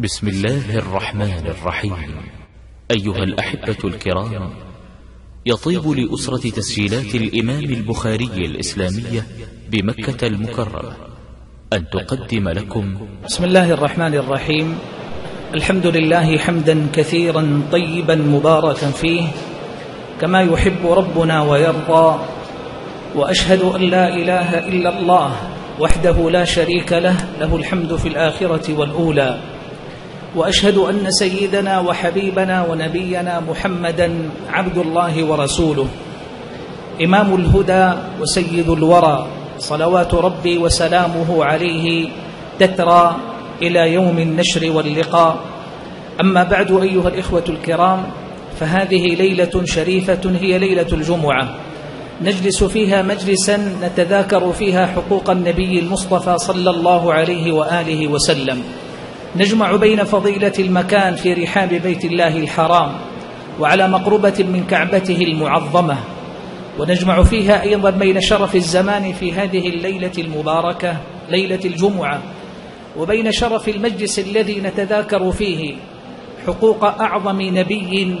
بسم الله الرحمن الرحيم. أيها الأحبة الكرام يطيب لأسرة تسجيلات الإمام البخاري الإسلامية بمكة المكرمة أن تقدم لكم. بسم الله الرحمن الرحيم. الحمد لله حمدا كثيرا طيبا مباركا فيه كما يحب ربنا ويرضى وأشهد أن لا إله إلا الله وحده لا شريك له له الحمد في الآخرة والأولى. وأشهد أن سيدنا وحبيبنا ونبينا محمدا عبد الله ورسوله. إمام الهدى وسيد الورى صلوات ربي وسلامه عليه تترى إلى يوم النشر واللقاء. أما بعد أيها الإخوة الكرام فهذه ليلة شريفة هي ليلة الجمعة. نجلس فيها مجلسا نتذاكر فيها حقوق النبي المصطفى صلى الله عليه وآله وسلم. نجمع بين فضيلة المكان في رحاب بيت الله الحرام وعلى مقربة من كعبته المعظمة ونجمع فيها أيضا بين شرف الزمان في هذه الليلة المباركة ليلة الجمعة وبين شرف المجلس الذي نتذاكر فيه حقوق أعظم نبي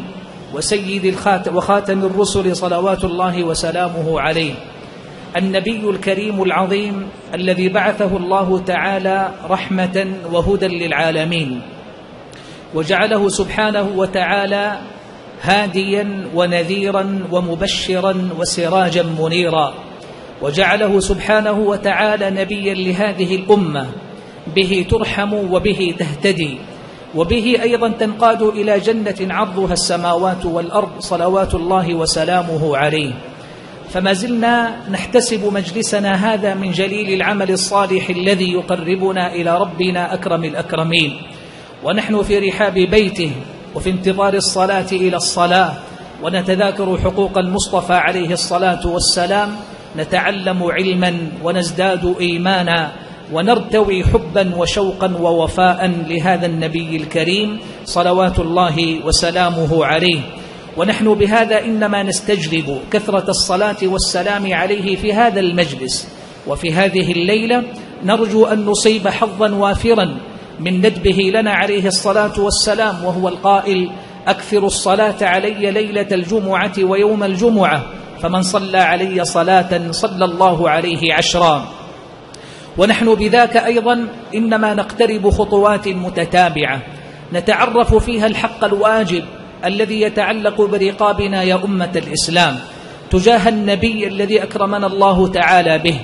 وسيد الخاتم وخاتم الرسل صلوات الله وسلامه عليه. النبي الكريم العظيم الذي بعثه الله تعالى رحمة وهدى للعالمين وجعله سبحانه وتعالى هاديا ونذيرا ومبشرا وسراجا منيرا وجعله سبحانه وتعالى نبيا لهذه الأمة به ترحم وبه تهتدي وبه أيضا تنقاد إلى جنة عرضها السماوات والأرض صلوات الله وسلامه عليه. فما زلنا نحتسب مجلسنا هذا من جليل العمل الصالح الذي يقربنا إلى ربنا أكرم الأكرمين. ونحن في رحاب بيته وفي انتظار الصلاة إلى الصلاة. ونتذاكر حقوق المصطفى عليه الصلاة والسلام. نتعلم علما ونزداد إيمانا. ونرتوي حبا وشوقا ووفاء لهذا النبي الكريم صلوات الله وسلامه عليه. ونحن بهذا إنما نستجلب كثرة الصلاة والسلام عليه في هذا المجلس. وفي هذه الليلة نرجو أن نصيب حظا وافرا من ندبه لنا عليه الصلاة والسلام وهو القائل أكثر الصلاة علي ليلة الجمعة ويوم الجمعة فمن صلى علي صلاة صلى الله عليه عشرا. ونحن بذاك أيضا إنما نقترب خطوات متتابعة نتعرف فيها الحق الواجب الذي يتعلق برقابنا يا أمة الإسلام. تجاه النبي الذي أكرمنا الله تعالى به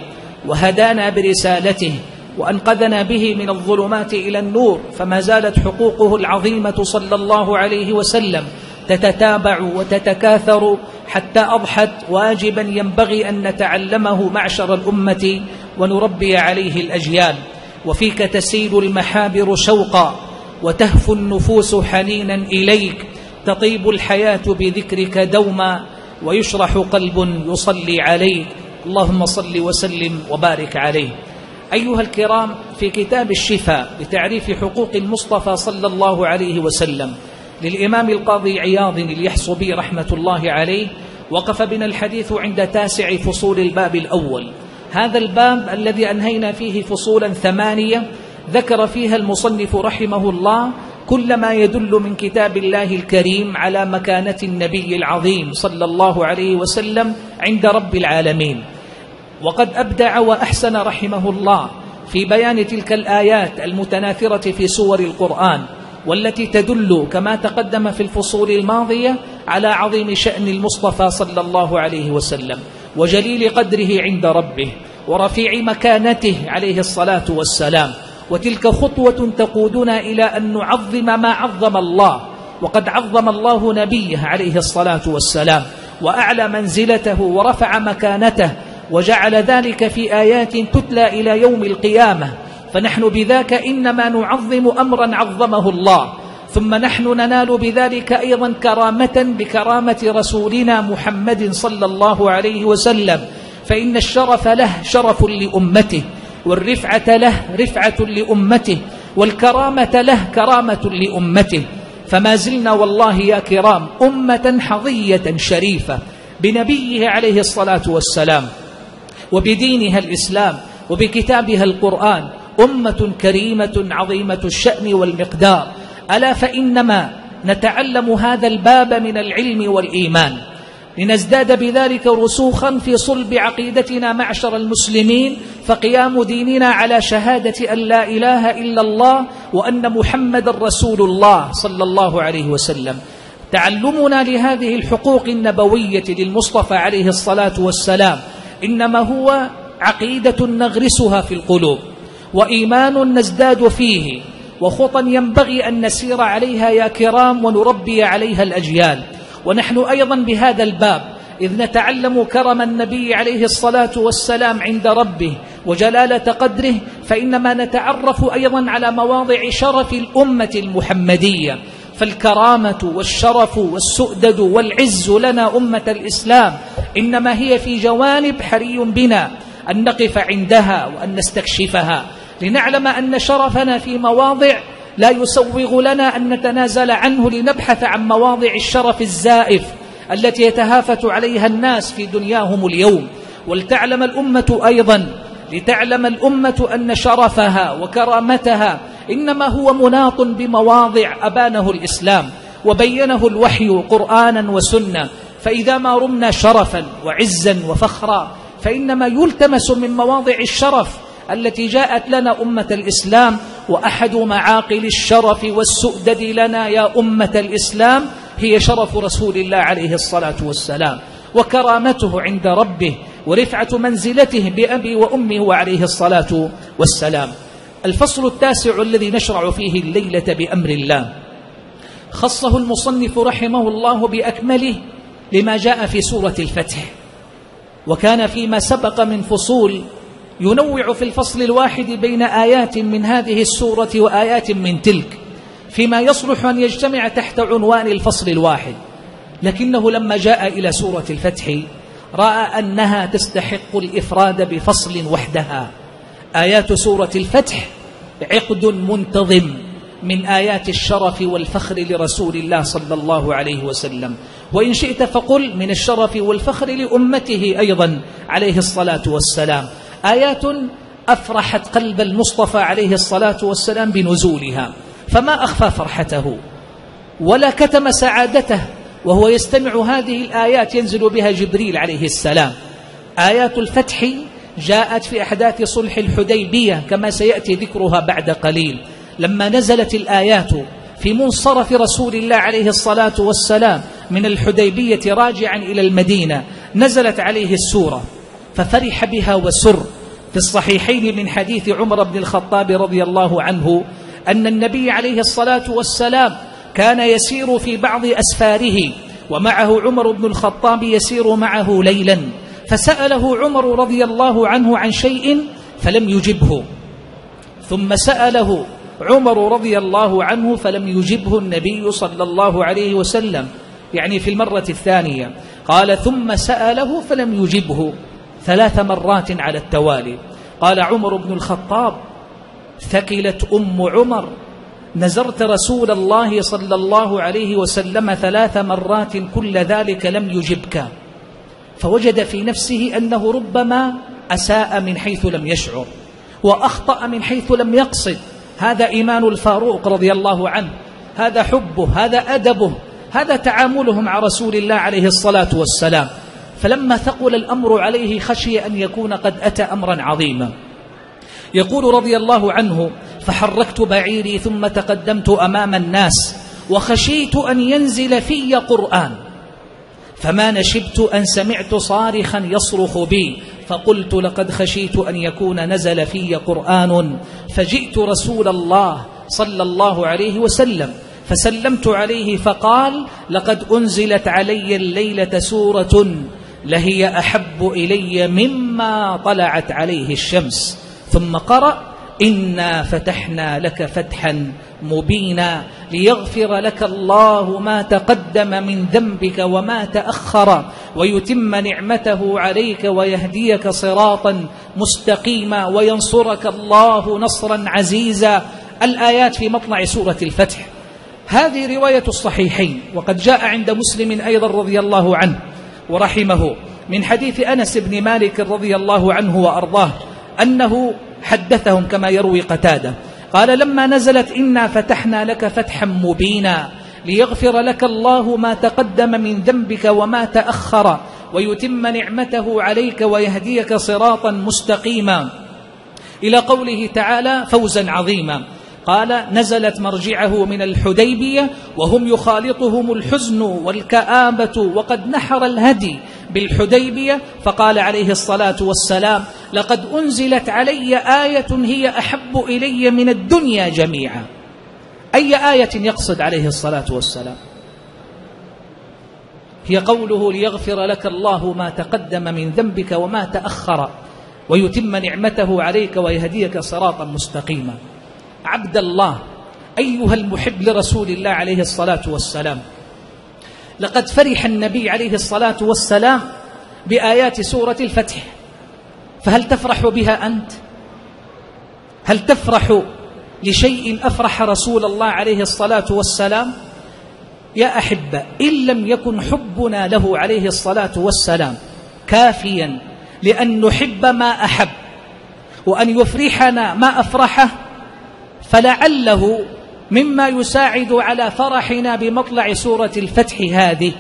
وهدانا برسالته وأنقذنا به من الظلمات إلى النور فما زالت حقوقه العظيمة صلى الله عليه وسلم تتتابع وتتكاثر حتى أضحت واجبا ينبغي أن نتعلمه معشر الأمة ونربي عليه الأجيال. وفيك تسيل المحابر شوقا وتهفو النفوس حنينا إليك تطيب الحياة بذكرك دوما ويشرح قلب يصلي عليك اللهم صل وسلم وبارك عليه. أيها الكرام في كتاب الشفاء بتعريف حقوق المصطفى صلى الله عليه وسلم للإمام القاضي عياض اليحصبي رحمة الله عليه وقف بنا الحديث عند تاسع فصول الباب الأول. هذا الباب الذي أنهينا فيه فصولا ثمانية ذكر فيها المصنف رحمه الله كل ما يدل من كتاب الله الكريم على مكانة النبي العظيم صلى الله عليه وسلم عند رب العالمين. وقد أبدع وأحسن رحمه الله في بيان تلك الآيات المتناثرة في سور القرآن والتي تدل كما تقدم في الفصول الماضية على عظيم شأن المصطفى صلى الله عليه وسلم وجليل قدره عند ربه ورفيع مكانته عليه الصلاة والسلام. وتلك خطوة تقودنا إلى أن نعظم ما عظم الله وقد عظم الله نبيه عليه الصلاة والسلام وأعلى منزلته ورفع مكانته وجعل ذلك في آيات تتلى إلى يوم القيامة. فنحن بذاك إنما نعظم أمرا عظمه الله ثم نحن ننال بذلك أيضا كرامة بكرامة رسولنا محمد صلى الله عليه وسلم فإن الشرف له شرف لأمته. والرفعة له رفعة لأمته والكرامة له كرامة لأمته. فما زلنا والله يا كرام أمة حظية شريفة بنبيه عليه الصلاة والسلام وبدينها الإسلام وبكتابها القرآن أمة كريمة عظيمة الشأن والمقدار. ألا فإنما نتعلم هذا الباب من العلم والإيمان. لنزداد بذلك رسوخا في صلب عقيدتنا معشر المسلمين فقيام ديننا على شهادة أن لا إله إلا الله وأن محمد رسول الله صلى الله عليه وسلم. تعلمنا لهذه الحقوق النبوية للمصطفى عليه الصلاة والسلام إنما هو عقيدة نغرسها في القلوب وإيمان نزداد فيه وخطأ ينبغي أن نسير عليها يا كرام ونربي عليها الأجيال. ونحن أيضا بهذا الباب إذ نتعلم كرم النبي عليه الصلاة والسلام عند ربه وجلالة قدره فإنما نتعرف أيضا على مواضع شرف الأمة المحمدية. فالكرامة والشرف والسؤدد والعز لنا أمة الإسلام إنما هي في جوانب حري بنا أن نقف عندها وأن نستكشفها. لنعلم أن شرفنا في مواضع لا يسوغ لنا أن نتنازل عنه لنبحث عن مواضع الشرف الزائف التي يتهافت عليها الناس في دنياهم اليوم. ولتعلم الأمة أيضا لتعلم الأمة أن شرفها وكرامتها إنما هو مناط بمواضع أبانه الإسلام وبينه الوحي قرآنا وسنة. فإذا ما رمنا شرفا وعزا وفخرا فإنما يلتمس من مواضع الشرف التي جاءت لنا أمة الإسلام وأحد معاقل الشرف والسؤدد لنا يا أمة الإسلام هي شرف رسول الله عليه الصلاة والسلام. وكرامته عند ربه ورفعة منزلته بأبي وأمه وعليه الصلاة والسلام. الفصل التاسع الذي نشرع فيه الليلة بأمر الله. خصه المصنف رحمه الله بأكمله لما جاء في سورة الفتح. وكان فيما سبق من فصول ينوع في الفصل الواحد بين آيات من هذه السورة وآيات من تلك فيما يصلح أن يجتمع تحت عنوان الفصل الواحد. لكنه لما جاء إلى سورة الفتح رأى أنها تستحق الإفراد بفصل وحدها. آيات سورة الفتح عقد منتظم من آيات الشرف والفخر لرسول الله صلى الله عليه وسلم. وإن شئت فقل من الشرف والفخر لأمته أيضا عليه الصلاة والسلام. آيات أفرحت قلب المصطفى عليه الصلاة والسلام بنزولها فما أخفى فرحته ولا كتم سعادته وهو يستمع هذه الآيات ينزل بها جبريل عليه السلام. آيات الفتح جاءت في أحداث صلح الحديبية كما سيأتي ذكرها بعد قليل. لما نزلت الآيات في منصرف رسول الله عليه الصلاة والسلام من الحديبية راجعا إلى المدينة نزلت عليه السورة ففرح بها وسر. في الصحيحين من حديث عمر بن الخطاب رضي الله عنه أن النبي عليه الصلاة والسلام كان يسير في بعض أسفاره ومعه عمر بن الخطاب يسير معه ليلا فسأله عمر رضي الله عنه عن شيء فلم يجبه. ثم سأله عمر رضي الله عنه فلم يجبه النبي صلى الله عليه وسلم يعني في المرة الثانية. قال ثم سأله فلم يجبه. ثلاث مرات على التوالي. قال عمر بن الخطاب ثكلت أم عمر نزرت رسول الله صلى الله عليه وسلم ثلاث مرات كل ذلك لم يجبك. فوجد في نفسه أنه ربما أساء من حيث لم يشعر وأخطأ من حيث لم يقصد. هذا إيمان الفاروق رضي الله عنه. هذا حبه هذا أدبه هذا تعامله مع رسول الله عليه الصلاة والسلام. فلما ثقل الأمر عليه خشي أن يكون قد أتى أمرا عظيما. يقول رضي الله عنه فحركت بعيري ثم تقدمت أمام الناس وخشيت أن ينزل في قرآن. فما نشبت أن سمعت صارخا يصرخ بي فقلت لقد خشيت أن يكون نزل في قرآن فجئت رسول الله صلى الله عليه وسلم. فسلمت عليه فقال لقد أنزلت علي الليلة سورة لهي أحب إلي مما طلعت عليه الشمس. ثم قرأ إنا فتحنا لك فتحا مبينا ليغفر لك الله ما تقدم من ذنبك وما تأخر ويتم نعمته عليك ويهديك صراطا مستقيما وينصرك الله نصرا عزيزا. الآيات في مطلع سورة الفتح. هذه رواية الصحيحين وقد جاء عند مسلم أيضا رضي الله عنه. ورحمه. من حديث أنس بن مالك رضي الله عنه وأرضاه أنه حدثهم كما يروي قتادة. قال لما نزلت إنا فتحنا لك فتحا مبينا ليغفر لك الله ما تقدم من ذنبك وما تأخر ويتم نعمته عليك ويهديك صراطا مستقيما. إلى قوله تعالى فوزا عظيما. قال نزلت مرجعه من الحديبية وهم يخالطهم الحزن والكآبة وقد نحر الهدي بالحديبية. فقال عليه الصلاة والسلام لقد أنزلت علي آية هي أحب إلي من الدنيا جميعا. أي آية يقصد عليه الصلاة والسلام؟ هي قوله ليغفر لك الله ما تقدم من ذنبك وما تأخر ويتم نعمته عليك ويهديك صراطا مستقيما. عبد الله أيها المحب لرسول الله عليه الصلاة والسلام لقد فرح النبي عليه الصلاة والسلام بآيات سورة الفتح فهل تفرح بها أنت؟ هل تفرح لشيء أفرح رسول الله عليه الصلاة والسلام؟ يا أحبة إن لم يكن حبنا له عليه الصلاة والسلام كافيا لأن نحب ما أحب وأن يفرحنا ما أفرحه فلعله مما يساعد على فرحنا بمطلع سورة الفتح هذه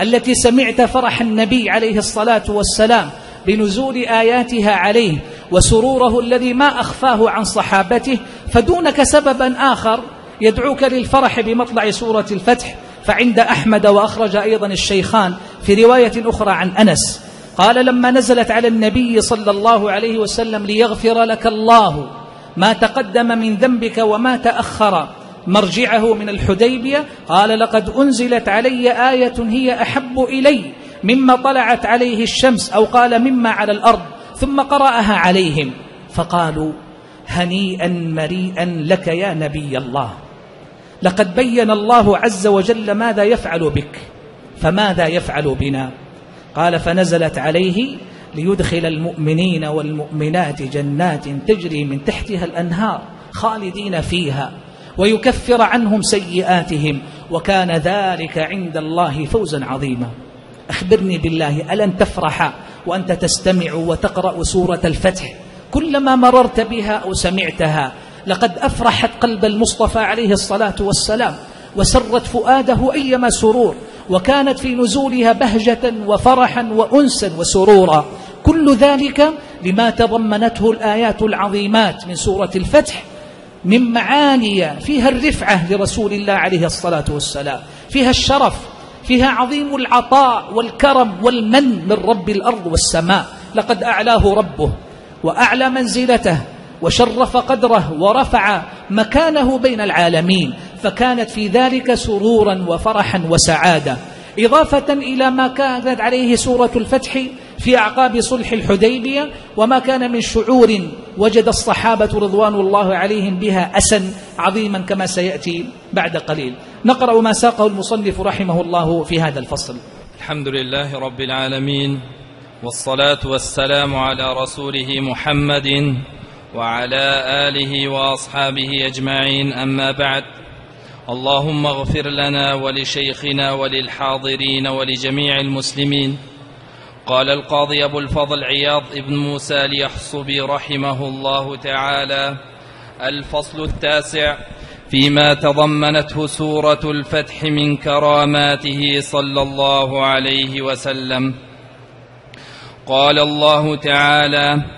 التي سمعت فرح النبي عليه الصلاة والسلام بنزول آياتها عليه وسروره الذي ما أخفاه عن صحابته فدونك سببا آخر يدعوك للفرح بمطلع سورة الفتح فعند أحمد وأخرج أيضا الشيخان في رواية أخرى عن أنس قال لما نزلت على النبي صلى الله عليه وسلم ليغفر لك الله ما تقدم من ذنبك وما تأخر. مرجعه من الحديبية قال لقد أنزلت علي آية هي أحب إلي مما طلعت عليه الشمس أو قال مما على الأرض ثم قرأها عليهم. فقالوا هنيئا مريئا لك يا نبي الله. لقد بين الله عز وجل ماذا يفعل بك فماذا يفعل بنا؟ قال فنزلت عليه ليدخل المؤمنين والمؤمنات جنات تجري من تحتها الأنهار خالدين فيها ويكفر عنهم سيئاتهم وكان ذلك عند الله فوزا عظيما. أخبرني بالله ألن تفرح وأنت تستمع وتقرأ سورة الفتح؟ كلما مررت بها أو سمعتها لقد أفرحت قلب المصطفى عليه الصلاة والسلام وسرت فؤاده أيما سرور. وكانت في نزولها بهجة وفرحا وأنسا وسرورا. كل ذلك لما تضمنته الآيات العظيمات من سورة الفتح من معاني فيها الرفعة لرسول الله عليه الصلاة والسلام فيها الشرف فيها عظيم العطاء والكرم والمن من رب الأرض والسماء. لقد أعلاه ربه وأعلى منزلته وشرف قدره ورفع مكانه بين العالمين فكانت في ذلك سرورا وفرحا وسعادة. إضافة إلى ما كانت عليه سورة الفتح في أعقاب صلح الحديبية وما كان من شعور وجد الصحابة رضوان الله عليهم بها أسا عظيما كما سيأتي بعد قليل. نقرأ ما ساقه المصنف رحمه الله في هذا الفصل. الحمد لله رب العالمين والصلاة والسلام على رسوله محمد وعلى آله وأصحابه أجمعين. أما بعد اللهم اغفر لنا ولشيخنا وللحاضرين ولجميع المسلمين. قال القاضي أبو الفضل عياض ابن موسى ليحصبي رحمه الله تعالى الفصل التاسع فيما تضمنته سورة الفتح من كراماته صلى الله عليه وسلم. قال الله تعالى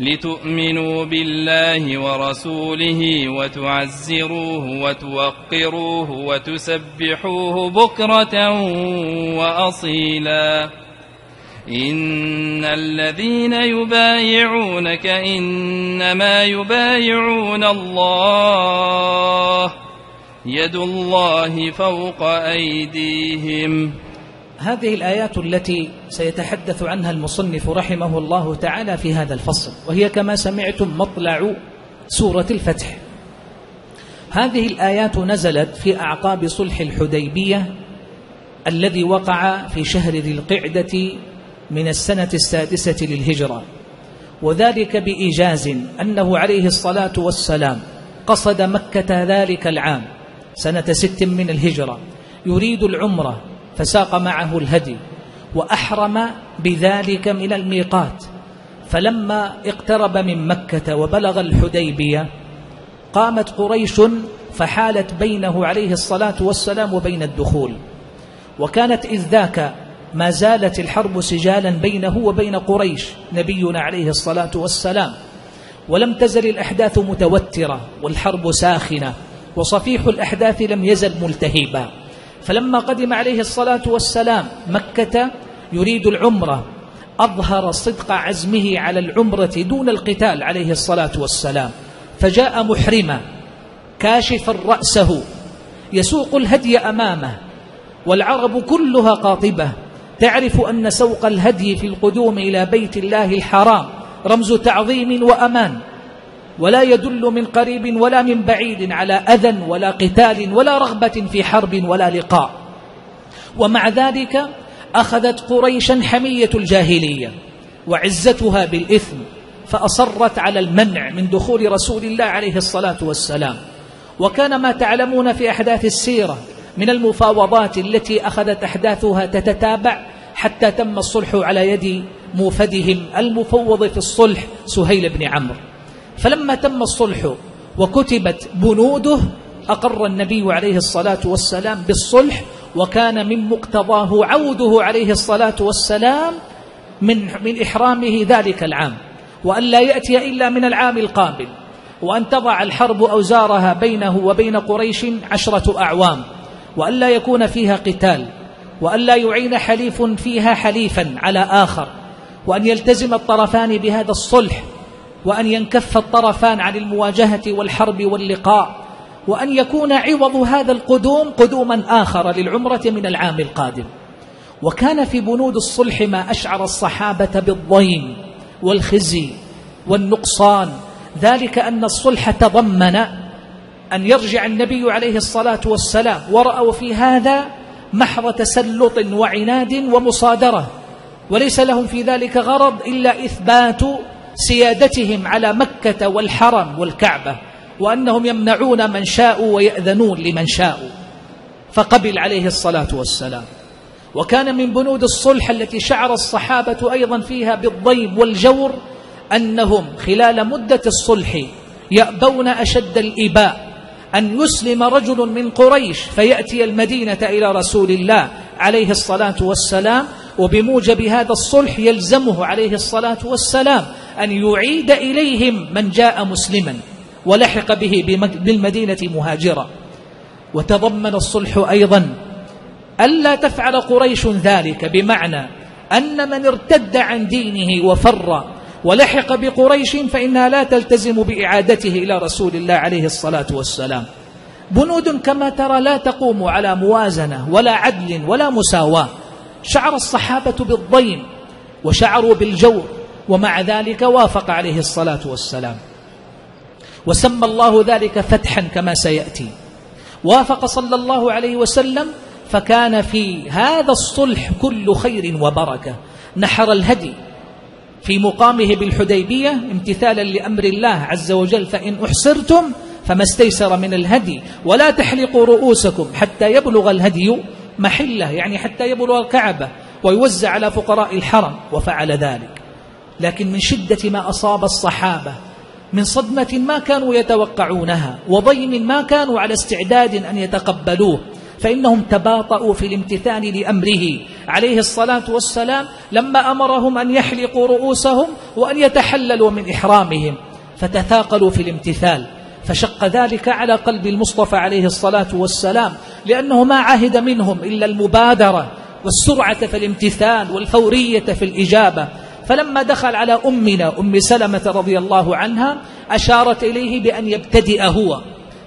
لتؤمنوا بالله ورسوله وتعزروه وتوقروه وتسبحوه بكرة وأصيلا. إن الذين يبايعونك إنما يبايعون الله. يد الله فوق أيديهم. هذه الآيات التي سيتحدث عنها المصنف رحمه الله تعالى في هذا الفصل وهي كما سمعتم مطلع سورة الفتح. هذه الآيات نزلت في أعقاب صلح الحديبية الذي وقع في شهر ذي القعدة من السنة السادسة للهجرة. وذلك بإيجاز أنه عليه الصلاة والسلام قصد مكة ذلك العام سنة ست من الهجرة يريد العمرة فساق معه الهدي وأحرم بذلك من الميقات. فلما اقترب من مكة وبلغ الحديبية قامت قريش فحالت بينه عليه الصلاة والسلام وبين الدخول. وكانت إذ ذاك ما زالت الحرب سجالا بينه وبين قريش نبينا عليه الصلاة والسلام. ولم تزل الأحداث متوترة والحرب ساخنة وصفيح الأحداث لم يزل ملتهبا. فلما قدم عليه الصلاة والسلام مكة يريد العمرة أظهر صدق عزمه على العمرة دون القتال عليه الصلاة والسلام فجاء محرما كاشفا رأسه يسوق الهدي أمامه والعرب كلها قاطبة تعرف أن سوق الهدي في القدوم إلى بيت الله الحرام رمز تعظيم وأمان. ولا يدل من قريب ولا من بعيد على أذى ولا قتال ولا رغبة في حرب ولا لقاء. ومع ذلك أخذت قريشا حمية الجاهلية وعزتها بالإثم فأصرت على المنع من دخول رسول الله عليه الصلاة والسلام. وكان ما تعلمون في أحداث السيرة من المفاوضات التي أخذت أحداثها تتتابع حتى تم الصلح على يد موفدهم المفوض في الصلح سهيل بن عمرو. فلما تم الصلح وكتبت بنوده أقر النبي عليه الصلاة والسلام بالصلح وكان من مقتضاه عوده عليه الصلاة والسلام من, من إحرامه ذلك العام. وأن لا يأتي إلا من العام القابل. وأن تضع الحرب أوزارها بينه وبين قريش عشرة أعوام. وأن لا يكون فيها قتال. وأن لا يعين حليف فيها حليفا على آخر. وأن يلتزم الطرفان بهذا الصلح. وأن ينكف الطرفان عن المواجهة والحرب واللقاء وأن يكون عوض هذا القدوم قدوما آخر للعمرة من العام القادم. وكان في بنود الصلح ما أشعر الصحابة بالضيم والخزي والنقصان. ذلك أن الصلح تضمن أن يرجع النبي عليه الصلاة والسلام ورأوا في هذا محض تسلط وعناد ومصادرة. وليس لهم في ذلك غرض إلا إثبات سيادتهم على مكة والحرم والكعبة وأنهم يمنعون من شاءوا ويأذنون لمن شاءوا. فقبل عليه الصلاة والسلام. وكان من بنود الصلح التي شعر الصحابة أيضا فيها بالضيم والجور أنهم خلال مدة الصلح يأبون أشد الإباء. أن يسلم رجل من قريش فيأتي المدينة إلى رسول الله عليه الصلاة والسلام وبموجب هذا الصلح يلزمه عليه الصلاة والسلام أن يعيد إليهم من جاء مسلما ولحق به بالمدينة مهاجرا. وتضمن الصلح أيضا ألا تفعل قريش ذلك بمعنى أن من ارتد عن دينه وفر ولحق بقريش فإنها لا تلتزم بإعادته إلى رسول الله عليه الصلاة والسلام. بنود كما ترى لا تقوم على موازنة ولا عدل ولا مساواة. شعر الصحابة بالضيم وشعروا بالجور ومع ذلك وافق عليه الصلاة والسلام. وسمى الله ذلك فتحا كما سيأتي. وافق صلى الله عليه وسلم فكان في هذا الصلح كل خير وبركة. نحر الهدي في مقامه بالحديبية امتثالا لأمر الله عز وجل فإن أحصرتم فما استيسر من الهدي. ولا تحلقوا رؤوسكم حتى يبلغ الهدي محلة يعني حتى يبلغ الكعبة ويوزع على فقراء الحرم وفعل ذلك. لكن من شدة ما أصاب الصحابة من صدمة ما كانوا يتوقعونها وضيم ما كانوا على استعداد أن يتقبلوه فإنهم تباطؤوا في الامتثال لأمره. عليه الصلاة والسلام لما أمرهم أن يحلقوا رؤوسهم وأن يتحللوا من إحرامهم فتثاقلوا في الامتثال فشق ذلك على قلب المصطفى عليه الصلاة والسلام لأنه ما عهد منهم إلا المبادرة والسرعة في الامتثال والفورية في الإجابة فلما دخل على أمنا أم سلمة رضي الله عنها أشارت إليه بأن يبتدئ هو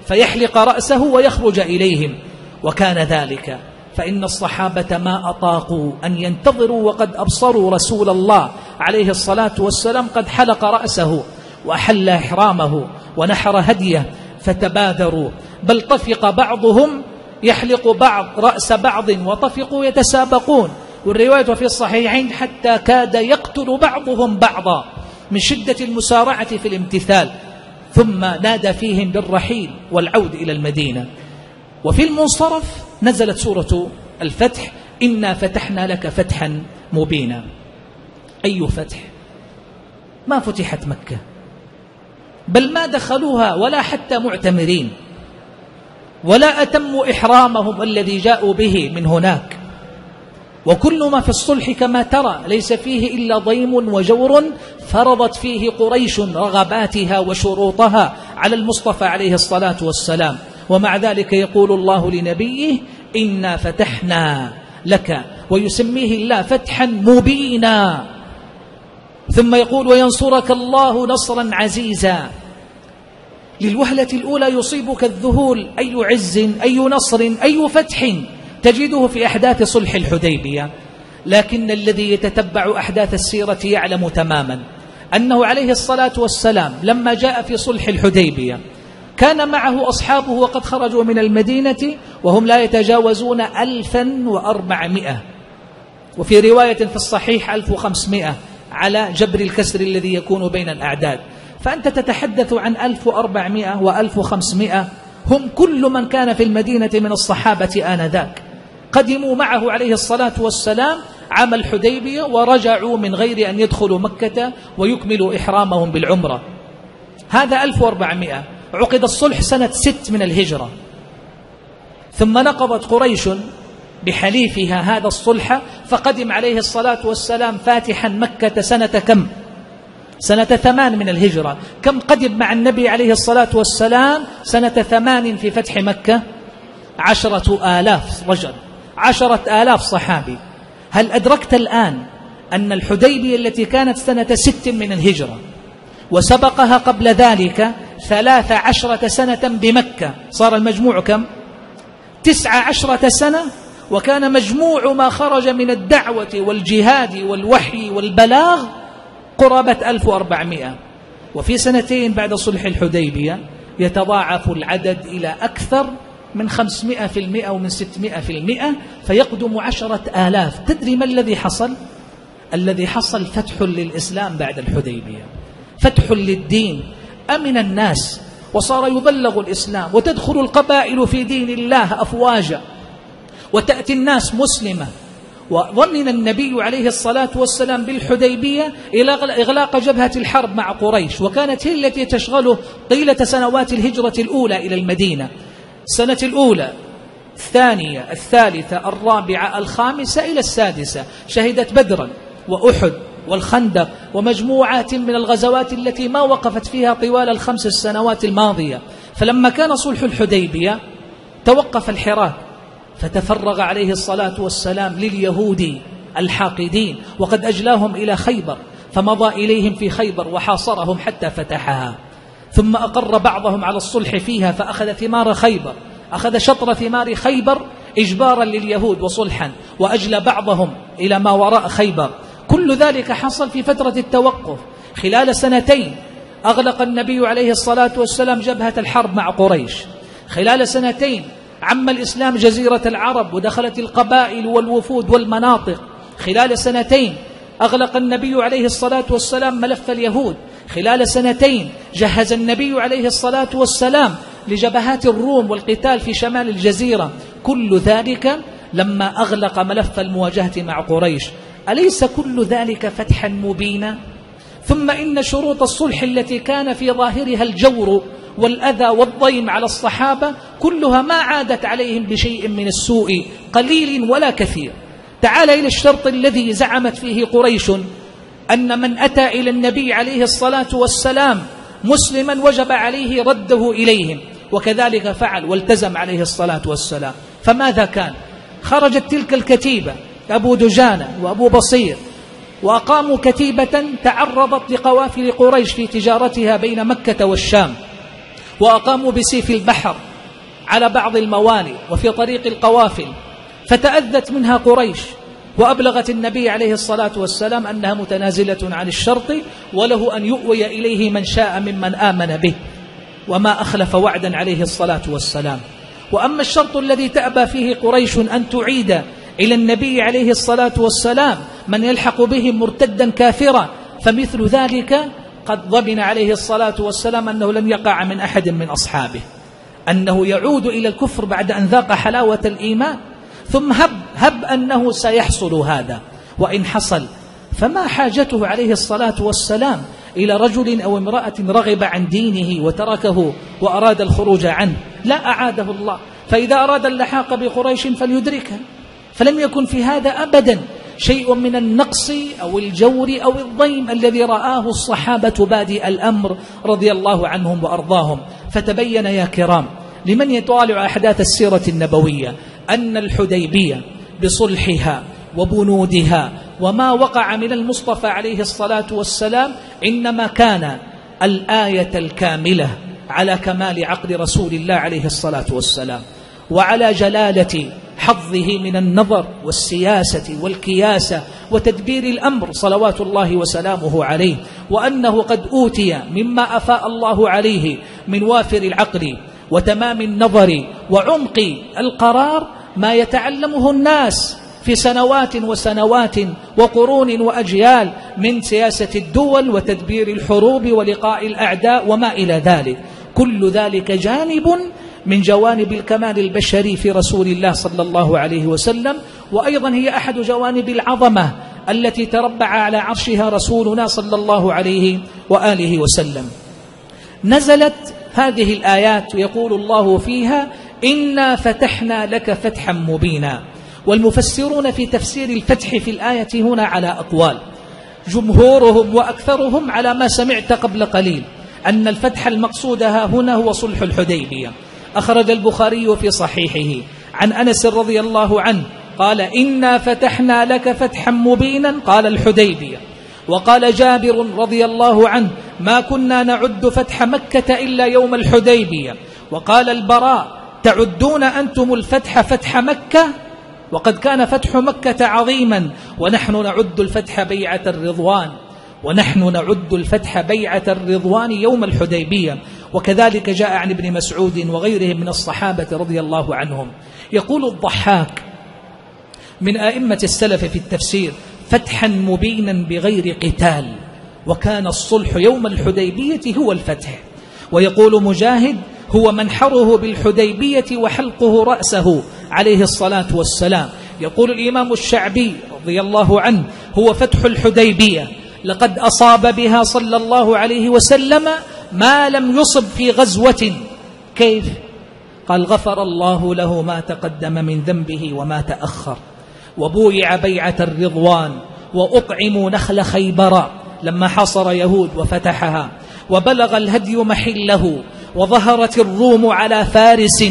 فيحلق رأسه ويخرج إليهم. وكان ذلك. فإن الصحابة ما أطاقوا أن ينتظروا وقد أبصروا رسول الله عليه الصلاة والسلام قد حلق رأسه وأحل إحرامه ونحر هديه فتبادروا. بل طفق بعضهم يحلق بعض رأس بعض وطفقوا يتسابقون. والرواية في الصحيحين حتى كاد يقتل بعضهم بعضا من شدة المسارعة في الامتثال ثم نادى فيهم بالرحيل والعود إلى المدينة. وفي المنصرف نزلت سورة الفتح إنا فتحنا لك فتحا مبينا. أي فتح؟ ما فتحت مكة. بل ما دخلوها ولا حتى معتمرين ولا أتموا إحرامهم الذي جاءوا به من هناك. وكل ما في الصلح كما ترى ليس فيه إلا ضيم وجور فرضت فيه قريش رغباتها وشروطها على المصطفى عليه الصلاة والسلام. ومع ذلك يقول الله لنبيه إنا فتحنا لك ويسميه الله فتحا مبينا. ثم يقول وينصرك الله نصرا عزيزا. للوهلة الأولى يصيبك الذهول أي عز أي نصر أي فتح؟ تجده في أحداث صلح الحديبية لكن الذي يتتبع أحداث السيرة يعلم تماما أنه عليه الصلاة والسلام لما جاء في صلح الحديبية كان معه أصحابه وقد خرجوا من المدينة وهم لا يتجاوزون ألفا وأربعمائة. وفي رواية في الصحيح ألف وخمسمائة على جبر الكسر الذي يكون بين الأعداد. فأنت تتحدث عن ألف وأربعمائة وألف وخمسمائة. هم كل من كان في المدينة من الصحابة آنذاك. قدموا معه عليه الصلاة والسلام عام الحديبية ورجعوا من غير أن يدخلوا مكة ويكملوا إحرامهم بالعمرة. هذا 1400 عقد الصلح سنة ست من الهجرة. ثم نقضت قريش بحليفها هذا الصلح فقدم عليه الصلاة والسلام فاتحا مكة سنة كم؟ سنة ثمان من الهجرة. كم قدم مع النبي عليه الصلاة والسلام؟ سنة ثمان في فتح مكة. عشرة آلاف رجل. عشرة آلاف صحابي. هل أدركت الآن أن الحديبية التي كانت سنة ست من الهجرة وسبقها قبل ذلك ثلاث عشرة سنة بمكة؟ صار المجموع كم؟ تسع عشرة سنة وكان مجموع ما خرج من الدعوة والجهاد والوحي والبلاغ قرابة 1400 وفي سنتين بعد صلح الحديبية يتضاعف العدد إلى أكثر من 500 في المئة ومن 600 في المئة فيقدم عشرة آلاف. تدري ما الذي حصل؟ الذي حصل فتح للإسلام بعد الحديبية فتح للدين. أمن الناس وصار يبلغ الإسلام وتدخل القبائل في دين الله أفواجا. وتأتي الناس مسلمة. وظن النبي عليه الصلاة والسلام بالحديبية إلى إغلاق جبهة الحرب مع قريش. وكانت هي التي تشغله طيلة سنوات الهجرة الأولى إلى المدينة. السنة الأولى الثانية الثالثة الرابعة الخامسة إلى السادسة. شهدت بدرا وأحد والخندق ومجموعات من الغزوات التي ما وقفت فيها طوال الخمس السنوات الماضية. فلما كان صلح الحديبية توقف الحراك فتفرغ عليه الصلاة والسلام لليهود الحاقدين وقد أجلاهم إلى خيبر فمضى إليهم في خيبر وحاصرهم حتى فتحها. ثم أقر بعضهم على الصلح فيها فأخذ ثمار خيبر أخذ شطر ثمار خيبر إجبارا لليهود وصلحا وأجلى بعضهم إلى ما وراء خيبر. كل ذلك حصل في فترة التوقف. خلال سنتين أغلق النبي عليه الصلاة والسلام جبهة الحرب مع قريش. خلال سنتين عم الإسلام جزيرة العرب ودخلت القبائل والوفود والمناطق. خلال سنتين أغلق النبي عليه الصلاة والسلام ملف اليهود. خلال سنتين جهز النبي عليه الصلاة والسلام لجبهات الروم والقتال في شمال الجزيرة. كل ذلك لما أغلق ملف المواجهة مع قريش. أليس كل ذلك فتحا مبينا؟ ثم إن شروط الصلح التي كان في ظاهرها الجور والأذى والضيم على الصحابة كلها ما عادت عليهم بشيء من السوء قليل ولا كثير. تعال إلى الشرط الذي زعمت فيه قريش. أن من أتى إلى النبي عليه الصلاة والسلام مسلما وجب عليه رده إليهم وكذلك فعل والتزم عليه الصلاة والسلام. فماذا كان؟ خرجت تلك الكتيبة أبو دجانة وأبو بصير وأقاموا كتيبة تعرضت لقوافل قريش في تجارتها بين مكة والشام وأقاموا بسيف البحر على بعض المواني وفي طريق القوافل فتأذت منها قريش. وأبلغت النبي عليه الصلاة والسلام أنها متنازلة عن الشرط وله أن يؤوي إليه من شاء ممن آمن به وما أخلف وعدا عليه الصلاة والسلام. وأما الشرط الذي تأبى فيه قريش أن تعيد إلى النبي عليه الصلاة والسلام من يلحق بهم مرتدا كافرا فمثل ذلك قد ضمن عليه الصلاة والسلام أنه لن يقع من أحد من أصحابه أنه يعود إلى الكفر بعد أن ذاق حلاوة الإيمان ثم هب, هب أنه سيحصل هذا. وإن حصل فما حاجته عليه الصلاة والسلام إلى رجل أو امرأة رغب عن دينه وتركه وأراد الخروج عنه. لا أعاده الله. فإذا أراد اللحاق بقريش فليدركها فلم يكن في هذا أبدا شيء من النقص أو الجور أو الضيم الذي رآه الصحابة بادئ الأمر رضي الله عنهم وأرضاهم. فتبين يا كرام لمن يطالع أحداث السيرة النبوية. أن الحديبية بصلحها وبنودها وما وقع من المصطفى عليه الصلاة والسلام إنما كان الآية الكاملة على كمال عقل رسول الله عليه الصلاة والسلام وعلى جلالة حظه من النظر والسياسة والكياسة وتدبير الأمر صلوات الله وسلامه عليه وأنه قد أوتي مما أفاء الله عليه من وافر العقل وتمام النظر وعمق القرار ما يتعلمه الناس في سنوات وسنوات وقرون وأجيال من سياسة الدول وتدبير الحروب ولقاء الأعداء وما إلى ذلك. كل ذلك جانب من جوانب الكمال البشري في رسول الله صلى الله عليه وسلم وأيضا هي أحد جوانب العظمة التي تربع على عرشها رسولنا صلى الله عليه وآله وسلم. نزلت هذه الآيات يقول الله فيها إنا فتحنا لك فتحا مبينا. والمفسرون في تفسير الفتح في الآية هنا على أقوال. جمهورهم وأكثرهم على ما سمعت قبل قليل أن الفتح المقصود ها هنا هو صلح الحديبية. أخرج البخاري في صحيحه. عن أنس رضي الله عنه قال إنا فتحنا لك فتحا مبينا قال الحديبية. وقال جابر رضي الله عنه ما كنا نعد فتح مكة إلا يوم الحديبية. وقال البراء تعدون أنتم الفتح فتح مكة؟ وقد كان فتح مكة عظيما ونحن نعد الفتح بيعة الرضوان. ونحن نعد الفتح بيعة الرضوان يوم الحديبية. وكذلك جاء عن ابن مسعود وغيرهم من الصحابة رضي الله عنهم. يقول الضحاك من آئمة السلف في التفسير فتحا مبينا بغير قتال وكان الصلح يوم الحديبية هو الفتح. ويقول مجاهد هو منحره بالحديبية وحلقه رأسه عليه الصلاة والسلام. يقول الإمام الشعبي رضي الله عنه هو فتح الحديبية. لقد أصاب بها صلى الله عليه وسلم ما لم يصب في غزوة. كيف؟ قال غفر الله له ما تقدم من ذنبه وما تأخر. وبويع بيعة الرضوان وأطعموا نخل خيبر لما حصر يهود وفتحها وبلغ الهدي محله وظهرت الروم على فارس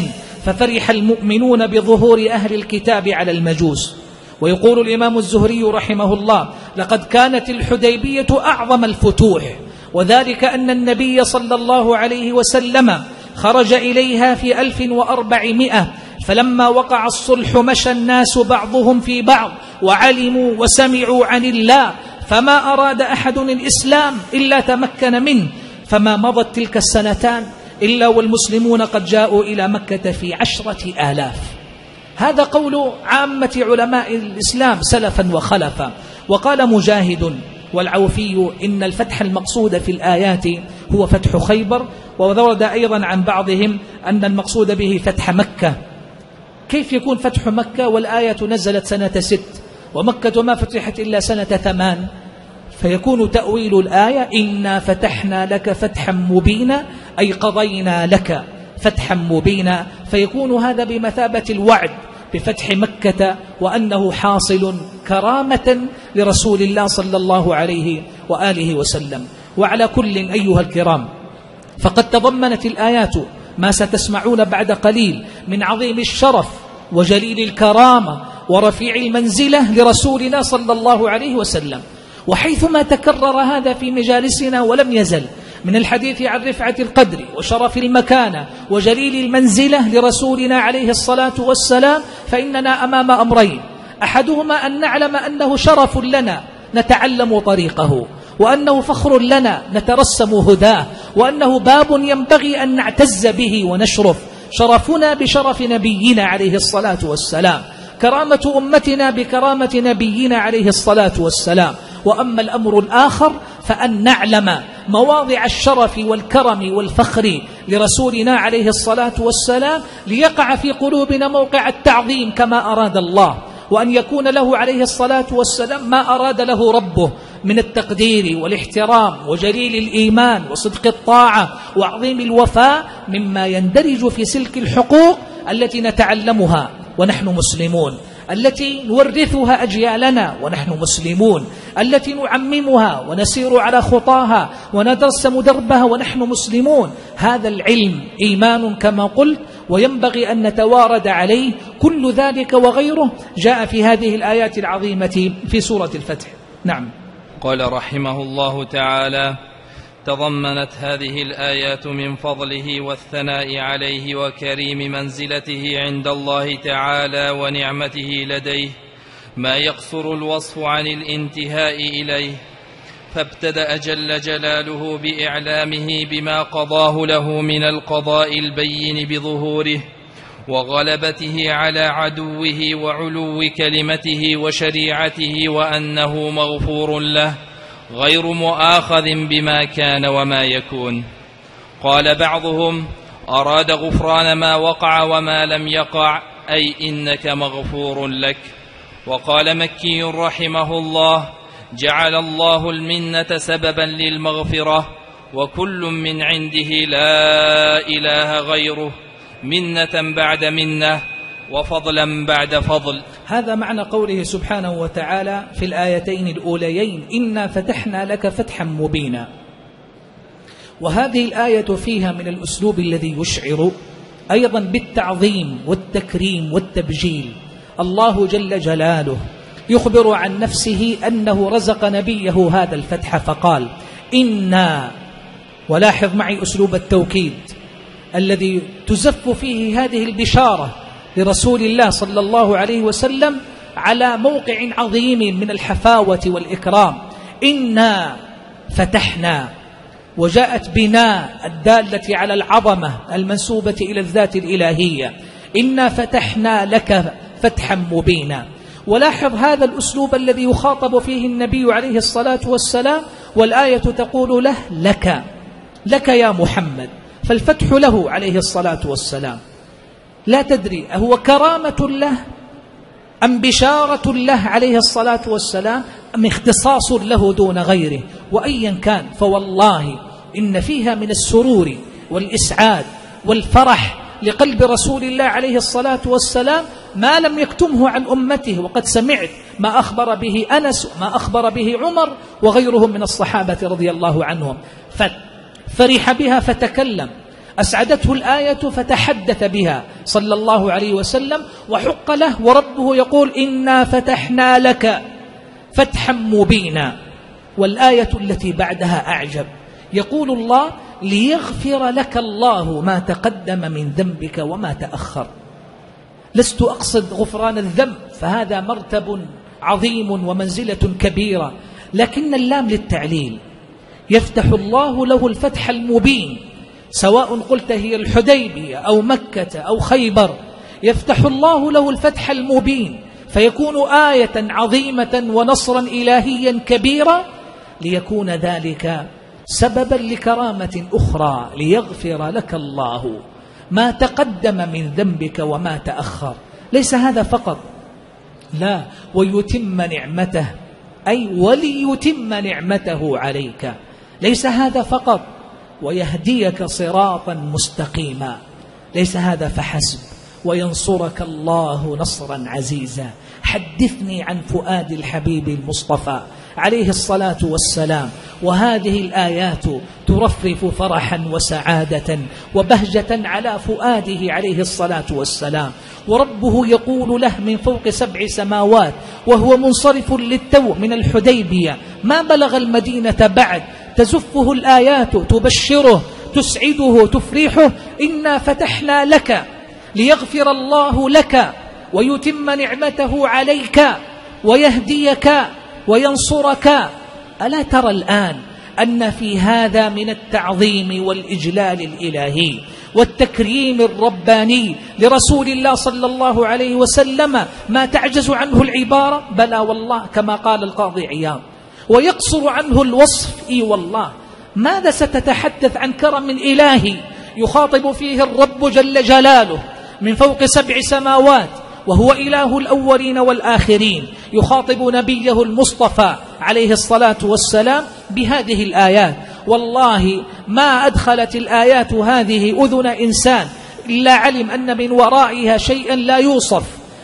ففرح المؤمنون بظهور أهل الكتاب على المجوس ويقول الإمام الزهري رحمه الله لقد كانت الحديبية أعظم الفتوح وذلك أن النبي صلى الله عليه وسلم خرج إليها في ألف وأربعمائة فلما وقع الصلح مشى الناس بعضهم في بعض وعلموا وسمعوا عن الله فما أراد أحد الإسلام إلا تمكن منه فما مضت تلك السنتان إلا والمسلمون قد جاءوا إلى مكة في عشرة آلاف. هذا قول عامة علماء الإسلام سلفا وخلفا. وقال مجاهد والعوفي إن الفتح المقصود في الآيات هو فتح خيبر وورد أيضا عن بعضهم أن المقصود به فتح مكة. كيف يكون فتح مكة والآية نزلت سنة ست ومكة ما فتحت إلا سنة ثمان؟ فيكون تأويل الآية إنا فتحنا لك فتحا مبينا أي قضينا لك فتحا مبينا. فيكون هذا بمثابة الوعد بفتح مكة وأنه حاصل كرامة لرسول الله صلى الله عليه وآله وسلم. وعلى كل أيها الكرام فقد تضمنت الآيات ما ستسمعون بعد قليل من عظيم الشرف وجليل الكرامة ورفيع المنزلة لرسولنا صلى الله عليه وسلم. وحيثما تكرر هذا في مجالسنا ولم يزل من الحديث عن رفعة القدر وشرف المكانة وجليل المنزلة لرسولنا عليه الصلاة والسلام فإننا أمام أمرين. أحدهما أن نعلم أنه شرف لنا نتعلم طريقه وأنه فخر لنا نترسم هداه وأنه باب ينبغي أن نعتز به ونشرف. شرفنا بشرف نبينا عليه الصلاة والسلام. كرامة أمتنا بكرامة نبينا عليه الصلاة والسلام. وأما الأمر الآخر فأن نعلم مواضع الشرف والكرم والفخر لرسولنا عليه الصلاة والسلام ليقع في قلوبنا موقع التعظيم كما أراد الله. وأن يكون له عليه الصلاة والسلام ما أراد له ربه. من التقدير والاحترام وجليل الإيمان وصدق الطاعة وعظيم الوفاء مما يندرج في سلك الحقوق التي نتعلمها ونحن مسلمون التي نورثها أجيالنا ونحن مسلمون التي نعممها ونسير على خطاها وندرسم دربها ونحن مسلمون. هذا العلم إيمان كما قلت وينبغي أن نتوارد عليه. كل ذلك وغيره جاء في هذه الآيات العظيمة في سورة الفتح. نعم. قال رحمه الله تعالى تضمنت هذه الآيات من فضله والثناء عليه وكريم منزلته عند الله تعالى ونعمته لديه ما يقصر الوصف عن الانتهاء إليه فابتدأ جل جلاله بإعلامه بما قضاه له من القضاء البين بظهوره وغلبته على عدوه وعلو كلمته وشريعته وأنه مغفور له غير مؤاخذ بما كان وما يكون. قال بعضهم أراد غفران ما وقع وما لم يقع أي إنك مغفور لك. وقال مكي رحمه الله جعل الله المنة سببا للمغفرة وكل من عنده لا إله غيره. منه بعد منه وفضلا بعد فضل. هذا معنى قوله سبحانه وتعالى في الآيتين الأوليين إنا فتحنا لك فتحا مبينا. وهذه الآية فيها من الأسلوب الذي يشعر أيضا بالتعظيم والتكريم والتبجيل. الله جل جلاله يخبر عن نفسه أنه رزق نبيه هذا الفتح فقال إنا ولاحظ معي أسلوب التوكيد. الذي تزف فيه هذه البشارة لرسول الله صلى الله عليه وسلم على موقع عظيم من الحفاوة والإكرام. إنا فتحنا وجاءت بناء الدالة على العظمة المنسوبة إلى الذات الإلهية. إنا فتحنا لك فتحا مبينا. ولاحظ هذا الأسلوب الذي يخاطب فيه النبي عليه الصلاة والسلام والآية تقول له لك لك يا محمد. فالفتح له عليه الصلاة والسلام. لا تدري أهو كرامة له أم بشارة له عليه الصلاة والسلام أم اختصاص له دون غيره. وأيا كان فوالله إن فيها من السرور والإسعاد والفرح لقلب رسول الله عليه الصلاة والسلام ما لم يكتمه عن أمته. وقد سمعت ما أخبر به أنس وما أخبر به عمر وغيرهم من الصحابة رضي الله عنهم. فرح بها فتكلم. أسعدته الآية فتحدث بها صلى الله عليه وسلم وحق له وربه يقول إنا فتحنا لك فتحا مبينا. والآية التي بعدها أعجب. يقول الله ليغفر لك الله ما تقدم من ذنبك وما تأخر. لست أقصد غفران الذنب فهذا مرتب عظيم ومنزلة كبيرة لكن اللام للتعليل. يفتح الله له الفتح المبين سواء قلت هي الحديبية أو مكة أو خيبر يفتح الله له الفتح المبين فيكون آية عظيمة ونصرا إلهيا كبيرا ليكون ذلك سببا لكرامة أخرى ليغفر لك الله ما تقدم من ذنبك وما تأخر. ليس هذا فقط لا ويتم نعمته أي وليتم نعمته عليك. ليس هذا فقط ويهديك صراطا مستقيما. ليس هذا فحسب وينصرك الله نصرا عزيزا. حدثني عن فؤاد الحبيب المصطفى عليه الصلاة والسلام وهذه الآيات ترفرف فرحا وسعادة وبهجة على فؤاده عليه الصلاة والسلام. وربه يقول له من فوق سبع سماوات وهو منصرف للتو من الحديبية ما بلغ المدينة بعد تزفه الآيات تبشره تسعده تفرحه إنا فتحنا لك ليغفر الله لك ويتم نعمته عليك ويهديك وينصرك. ألا ترى الآن أن في هذا من التعظيم والإجلال الإلهي والتكريم الرباني لرسول الله صلى الله عليه وسلم ما تعجز عنه العبارة؟ بلى والله كما قال القاضي عياض. ويقصر عنه الوصف. إي والله ماذا ستتحدث عن كرم إلهي يخاطب فيه الرب جل جلاله من فوق سبع سماوات وهو إله الأولين والآخرين يخاطب نبيه المصطفى عليه الصلاة والسلام بهذه الآيات. والله ما أدخلت الآيات هذه أذن إنسان إلا علم أن من ورائها شيئا لا يوصف.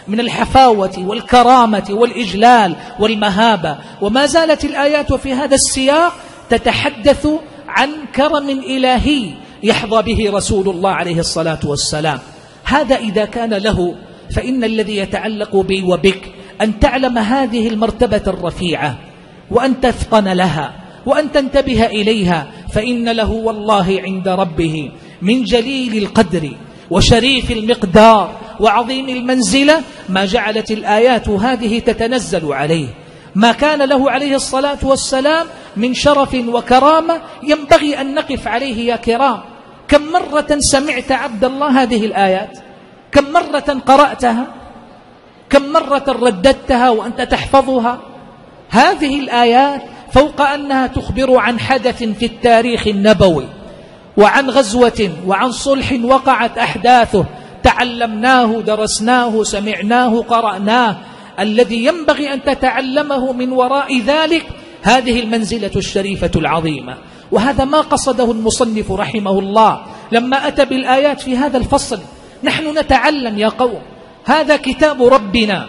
من الحفاوة والكرامة والإجلال والمهابة. وما زالت الآيات في هذا السياق تتحدث عن كرم إلهي يحظى به رسول الله عليه الصلاة والسلام. هذا إذا كان له فإن الذي يتعلق بي وبك أن تعلم هذه المرتبة الرفيعة وأن تفطن لها وأن تنتبه إليها فإن له والله عند ربه من جليل القدر وشريف المقدار وعظيم المنزلة ما جعلت الآيات هذه تتنزل عليه. ما كان له عليه الصلاة والسلام من شرف وكرامة ينبغي أن نقف عليه يا كرام. كم مرة سمعت عبد الله هذه الآيات؟ كم مرة قرأتها؟ كم مرة رددتها وأنت تحفظها؟ هذه الآيات فوق أنها تخبر عن حدث في التاريخ النبوي وعن غزوة وعن صلح وقعت أحداثه تعلمناه درسناه سمعناه قرأناه. الذي ينبغي أن تتعلمه من وراء ذلك هذه المنزلة الشريفة العظيمة. وهذا ما قصده المصنف رحمه الله. لما أتى بالآيات في هذا الفصل نحن نتعلم يا قوم هذا كتاب ربنا.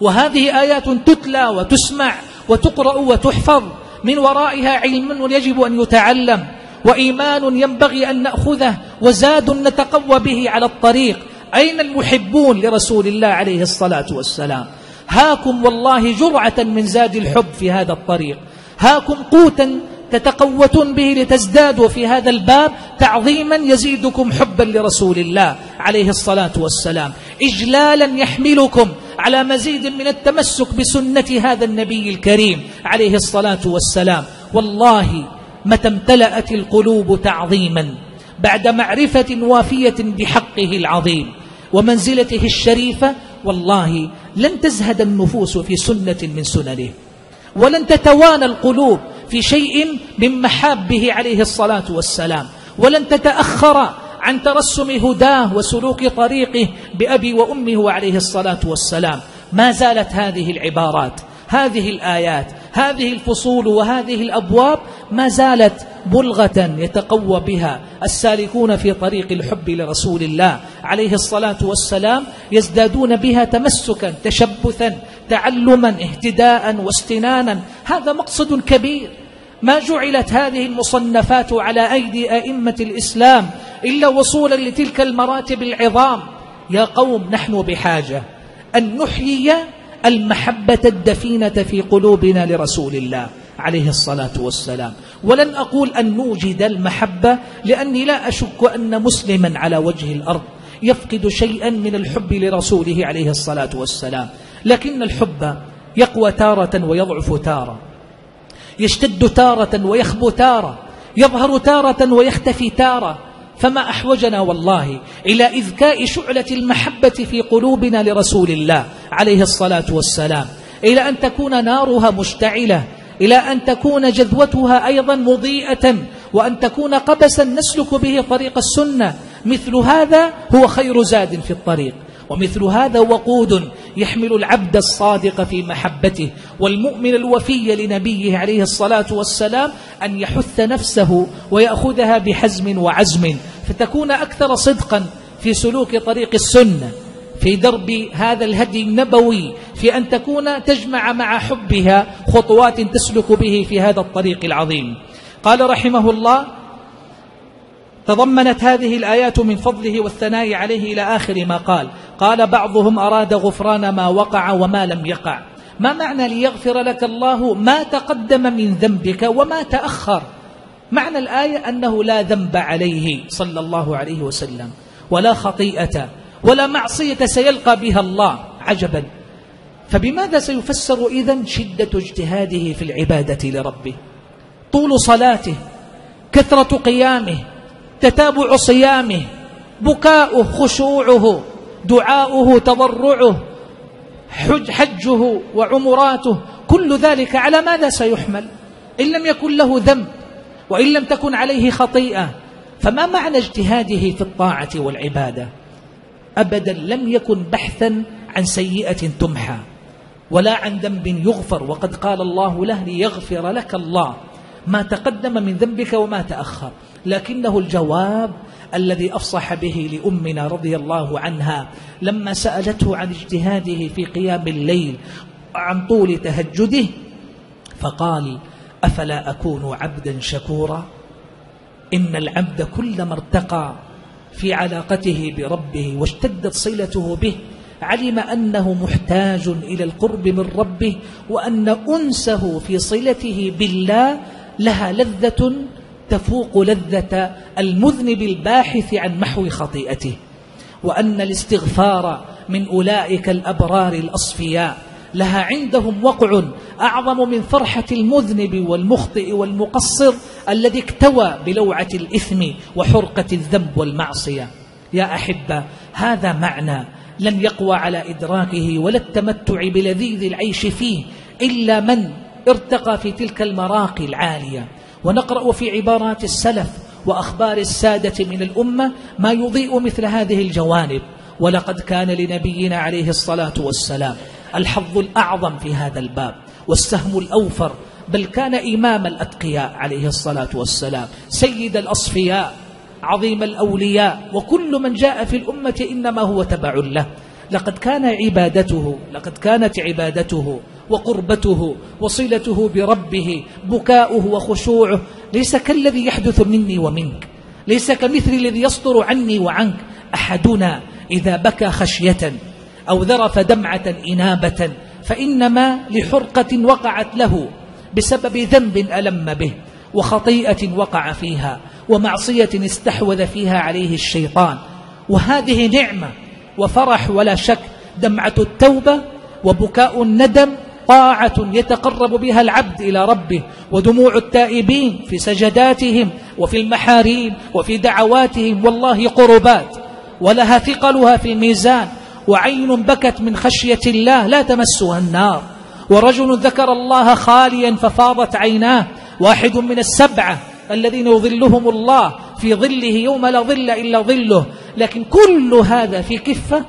وهذه آيات تتلى وتسمع وتقرأ وتحفظ من ورائها علم يجب أن يتعلم. وإيمان ينبغي أن نأخذه وزاد نتقوى به على الطريق. أين المحبون لرسول الله عليه الصلاة والسلام؟ هاكم والله جرعة من زاد الحب في هذا الطريق. هاكم قوتا تتقوتون به لتزدادوا في هذا الباب. تعظيما يزيدكم حبا لرسول الله عليه الصلاة والسلام. إجلالا يحملكم على مزيد من التمسك بسنة هذا النبي الكريم عليه الصلاة والسلام. والله متى امتلأت القلوب تعظيما بعد معرفة وافية بحقه العظيم ومنزلته الشريفة والله لن تزهد النفوس في سنة من سننه ولن تتوانى القلوب في شيء من محابه عليه الصلاة والسلام ولن تتأخر عن ترسم هداه وسلوك طريقه بأبي وأمه عليه الصلاة والسلام. ما زالت هذه العبارات هذه الآيات هذه الفصول وهذه الأبواب ما زالت بلغة يتقوى بها السالكون في طريق الحب لرسول الله. عليه الصلاة والسلام يزدادون بها تمسكا تشبثا تعلما اهتداء واستنانا. هذا مقصد كبير. ما جعلت هذه المصنفات على أيدي أئمة الإسلام إلا وصولا لتلك المراتب العظام. يا قوم نحن بحاجة أن نحيي المحبة الدفينة في قلوبنا لرسول الله عليه الصلاة والسلام. ولن أقول أن نوجد المحبة لأني لا أشك أن مسلما على وجه الأرض يفقد شيئا من الحب لرسوله عليه الصلاة والسلام. لكن الحب يقوى تارة ويضعف تارة يشتد تارة ويخبو تارة يظهر تارة ويختفي تارة فما أحوجنا والله إلى إذكاء شعلة المحبة في قلوبنا لرسول الله عليه الصلاة والسلام. إلى أن تكون نارها مشتعلة إلى أن تكون جذوتها أيضا مضيئة وأن تكون قبسا نسلك به طريق السنة. مثل هذا هو خير زاد في الطريق. ومثل هذا وقود يحمل العبد الصادق في محبته والمؤمن الوفي لنبيه عليه الصلاة والسلام أن يحث نفسه ويأخذها بحزم وعزم فتكون أكثر صدقا في سلوك طريق السنة في درب هذا الهدي النبوي في أن تكون تجمع مع حبها خطوات تسلك به في هذا الطريق العظيم. قال رحمه الله تضمنت هذه الآيات من فضله والثناء عليه إلى آخر ما قال. قال بعضهم أراد غفران ما وقع وما لم يقع. ما معنى ليغفر لك الله ما تقدم من ذنبك وما تأخر؟ معنى الآية أنه لا ذنب عليه صلى الله عليه وسلم ولا خطيئة ولا معصية سيلقى بها الله عجبا. فبماذا سيفسر إذن شدة اجتهاده في العبادة لربه؟ طول صلاته كثرة قيامه تتابع صيامه بكاؤه خشوعه دعاؤه تضرعه حج حجه وعمراته كل ذلك على ماذا سيحمل؟ إن لم يكن له ذنب وإن لم تكن عليه خطيئة فما معنى اجتهاده في الطاعة والعبادة؟ أبدا لم يكن بحثا عن سيئة تمحى ولا عن ذنب يغفر وقد قال الله له ليغفر لك الله ما تقدم من ذنبك وما تأخر. لكنه الجواب الذي أفصح به لأمنا رضي الله عنها لما سألته عن اجتهاده في قيام الليل عن طول تهجده فقال أفلا أكون عبدا شكورا؟ إن العبد كلما ارتقى في علاقته بربه واشتدت صلته به علم أنه محتاج إلى القرب من ربه وأن أنسه في صلته بالله لها لذة تفوق لذة المذنب الباحث عن محو خطيئته وأن الاستغفار من أولئك الأبرار الأصفياء لها عندهم وقع أعظم من فرحة المذنب والمخطئ والمقصر الذي اكتوى بلوعة الإثم وحرقة الذنب والمعصية. يا أحبة هذا معنى لن يقوى على إدراكه ولا التمتع بلذيذ العيش فيه إلا من ارتقى في تلك المراقي العالية. ونقرأ في عبارات السلف وأخبار السادة من الأمة ما يضيء مثل هذه الجوانب. ولقد كان لنبينا عليه الصلاة والسلام الحظ الأعظم في هذا الباب والسهم الأوفر بل كان إمام الأتقياء عليه الصلاة والسلام سيد الأصفياء عظيم الأولياء وكل من جاء في الأمة إنما هو تبع له. لقد كان عبادته لقد كانت عبادته وقربته وصلته بربه بكاؤه وخشوعه. ليس كالذي يحدث مني ومنك. ليس كمثل الذي يصدر عني وعنك. أحدنا إذا بكى خشية أو ذرف دمعة إنابة فإنما لحرقة وقعت له بسبب ذنب ألم به وخطيئة وقع فيها ومعصية استحوذ فيها عليه الشيطان. وهذه نعمة وفرح ولا شك دمعة التوبة وبكاء الندم طاعة يتقرب بها العبد إلى ربه ودموع التائبين في سجداتهم وفي المحاريم وفي دعواتهم والله قربات. ولها ثقلها في الميزان وعين بكت من خشية الله لا تمسها النار. ورجل ذكر الله خاليا ففاضت عيناه واحد من السبعة الذين يظلهم الله في ظله يوم لا ظل إلا ظله. لكن كل هذا في كفة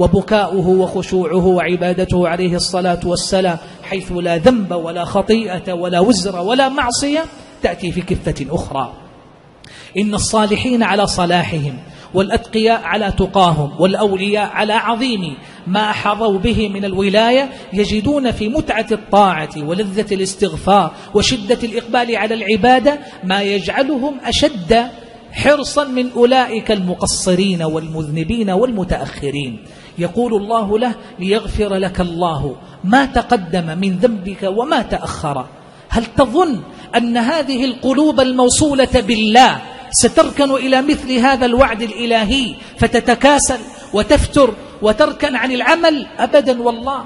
وبكاؤه وخشوعه وعبادته عليه الصلاة والسلام حيث لا ذنب ولا خطيئة ولا وزر ولا معصية تأتي في كفة أخرى. إن الصالحين على صلاحهم والأتقياء على تقاهم والأولياء على عظيم ما حظوا به من الولاية يجدون في متعة الطاعة ولذة الاستغفار وشدة الإقبال على العبادة ما يجعلهم أشد حرصا من أولئك المقصرين والمذنبين والمتأخرين. يقول الله له ليغفر لك الله ما تقدم من ذنبك وما تأخر. هل تظن أن هذه القلوب الموصولة بالله ستركن إلى مثل هذا الوعد الإلهي فتتكاسل وتفتر وتركن عن العمل؟ أبدا والله.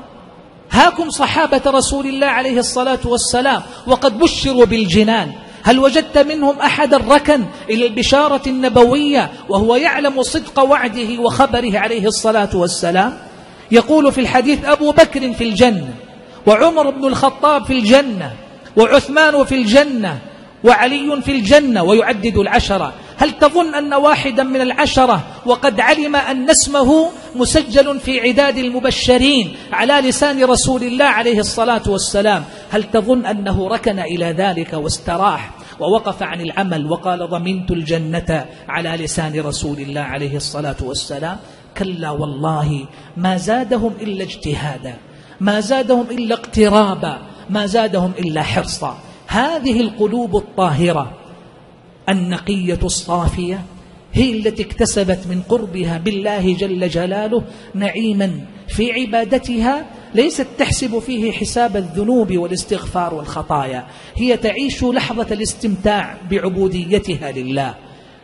هاكم صحابة رسول الله عليه الصلاة والسلام وقد بشروا بالجنان. هل وجدت منهم أحدا ركن إلى البشارة النبوية وهو يعلم صدق وعده وخبره عليه الصلاة والسلام؟ يقول في الحديث أبو بكر في الجنة وعمر بن الخطاب في الجنة وعثمان في الجنة وعلي في الجنة ويعدد العشرة هل تظن أن واحدا من العشرة وقد علم أن اسمه مسجل في عداد المبشرين على لسان رسول الله عليه الصلاة والسلام؟ هل تظن أنه ركن إلى ذلك واستراح ووقف عن العمل وقال ضمنت الجنة على لسان رسول الله عليه الصلاة والسلام؟ كلا والله ما زادهم إلا اجتهادا ما زادهم إلا اقترابا ما زادهم إلا حرصا. هذه القلوب الطاهرة النقية الصافية هي التي اكتسبت من قربها بالله جل جلاله نعيما في عبادتها ليست تحسب فيه حساب الذنوب والاستغفار والخطايا. هي تعيش لحظة الاستمتاع بعبوديتها لله.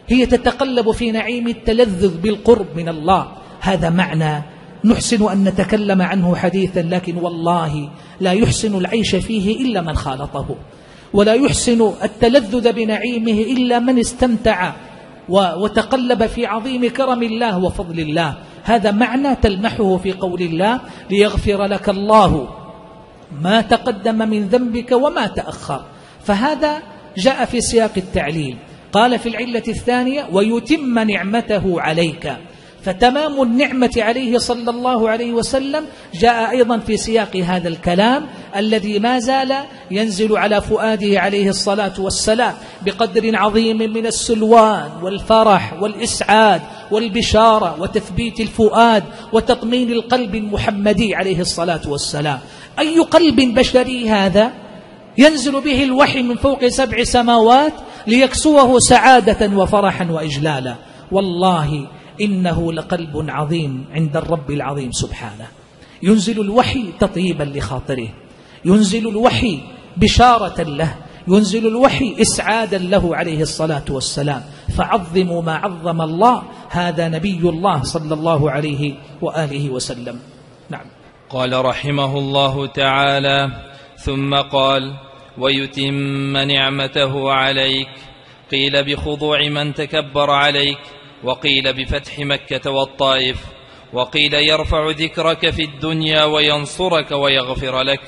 هي تتقلب في نعيم التلذذ بالقرب من الله. هذا معنى نحسن أن نتكلم عنه حديثا لكن والله لا يحسن العيش فيه إلا من خالطه. ولا يحسن التلذذ بنعيمه إلا من استمتع وتقلب في عظيم كرم الله وفضل الله. هذا معنى تلمحه في قول الله ليغفر لك الله ما تقدم من ذنبك وما تأخر. فهذا جاء في سياق التعليل. قال في العلة الثانية ويتم نعمته عليك. فتمام النعمة عليه صلى الله عليه وسلم. جاء أيضا في سياق هذا الكلام الذي ما زال ينزل على فؤاده عليه الصلاة والسلام بقدر عظيم من السلوان والفرح والإسعاد والبشارة وتثبيت الفؤاد وتطمين القلب المحمدي عليه الصلاة والسلام. أي قلب بشري هذا؟ ينزل به الوحي من فوق سبع سماوات ليكسوه سعادة وفرحا وإجلالا. والله إنه لقلب عظيم عند الرب العظيم سبحانه. ينزل الوحي تطيبا لخاطره. ينزل الوحي بشارة له. ينزل الوحي إسعادا له عليه الصلاة والسلام. فعظموا ما عظم الله. هذا نبي الله صلى الله عليه وآله وسلم. نعم. قال رحمه الله تعالى ثم قال ويتم نعمته عليك. قيل بخضوع من تكبر عليك. وقيل بفتح مكة والطائف وقيل يرفع ذكرك في الدنيا وينصرك ويغفر لك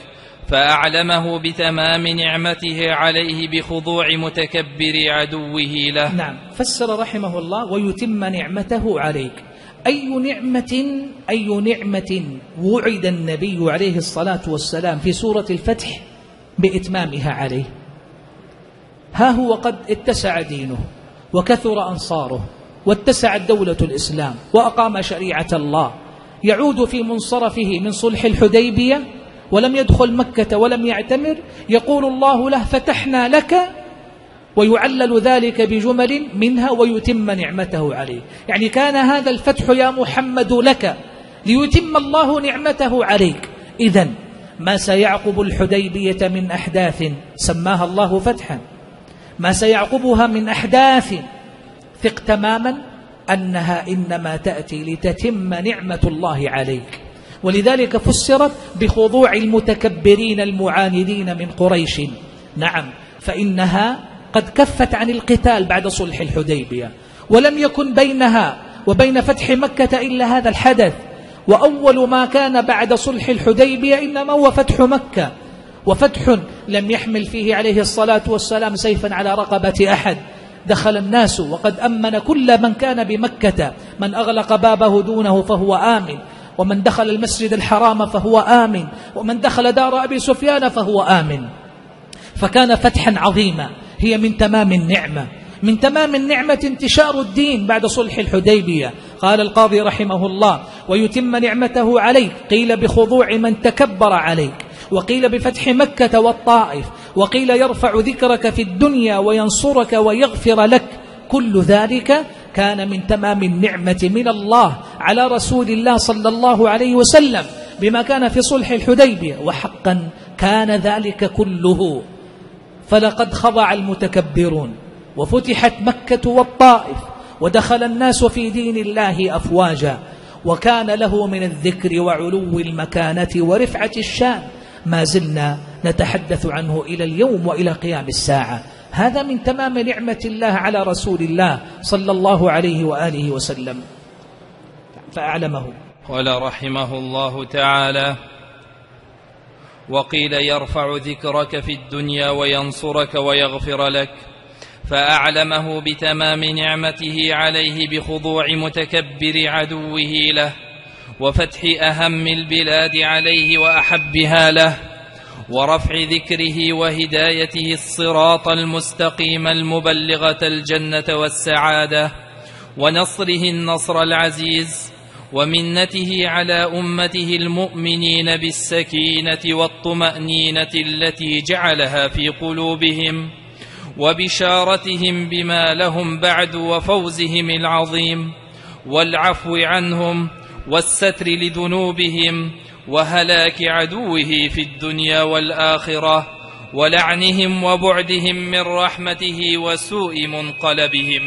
فأعلمه بتمام نعمته عليه بخضوع متكبر عدوه له. نعم فسر رحمه الله ويتم نعمته عليك. أي نعمة أي نعمة وعد النبي عليه الصلاة والسلام في سورة الفتح بإتمامها عليه؟ ها هو قد اتسع دينه وكثر أنصاره. واتسعت دولة الإسلام وأقام شريعة الله. يعود في منصرفه من صلح الحديبية ولم يدخل مكة ولم يعتمر. يقول الله له فتحنا لك ويعلل ذلك بجمل منها ويتم نعمته عليه يعني كان هذا الفتح يا محمد لك ليتم الله نعمته عليك. إذا ما سيعقب الحديبية من أحداث؟ سماها الله فتحا. ما سيعقبها من أحداث؟ ثق تماما أنها إنما تأتي لتتم نعمة الله عليك. ولذلك فسرت بخضوع المتكبرين المعاندين من قريش. نعم فإنها قد كفت عن القتال بعد صلح الحديبية ولم يكن بينها وبين فتح مكة إلا هذا الحدث. وأول ما كان بعد صلح الحديبية إنما هو فتح مكة. وفتح لم يحمل فيه عليه الصلاة والسلام سيفا على رقبة أحد. دخل الناس وقد أمن كل من كان بمكة. من أغلق بابه دونه فهو آمن. ومن دخل المسجد الحرام فهو آمن. ومن دخل دار أبي سفيان فهو آمن. فكان فتحا عظيما. هي من تمام النعمة. من تمام النعمة انتشار الدين بعد صلح الحديبية. قال القاضي رحمه الله ويتم نعمته عليك. قيل بخضوع من تكبر عليك. وقيل بفتح مكة والطائف. وقيل يرفع ذكرك في الدنيا وينصرك ويغفر لك. كل ذلك كان من تمام النعمة من الله على رسول الله صلى الله عليه وسلم بما كان في صلح الحديبية. وحقا كان ذلك كله. فلقد خضع المتكبرون وفتحت مكة والطائف ودخل الناس في دين الله أفواجا. وكان له من الذكر وعلو المكانة ورفعة الشان. ما زلنا نتحدث عنه إلى اليوم وإلى قيام الساعة. هذا من تمام نعمة الله على رسول الله صلى الله عليه وآله وسلم. فأعلمه. قال رحمه الله تعالى وقيل يرفع ذكرك في الدنيا وينصرك ويغفر لك. فأعلمه بتمام نعمته عليه بخضوع متكبر عدوه له وفتح أهم البلاد عليه وأحبها له ورفع ذكره وهدايته الصراط المستقيم المبلغة الجنة والسعادة ونصره النصر العزيز ومنته على أمته المؤمنين بالسكينة والطمأنينة التي جعلها في قلوبهم وبشارتهم بما لهم بعد وفوزهم العظيم والعفو عنهم والستر لذنوبهم وهلاك عدوه في الدنيا والآخرة ولعنهم وبعدهم من رحمته وسوء منقلبهم.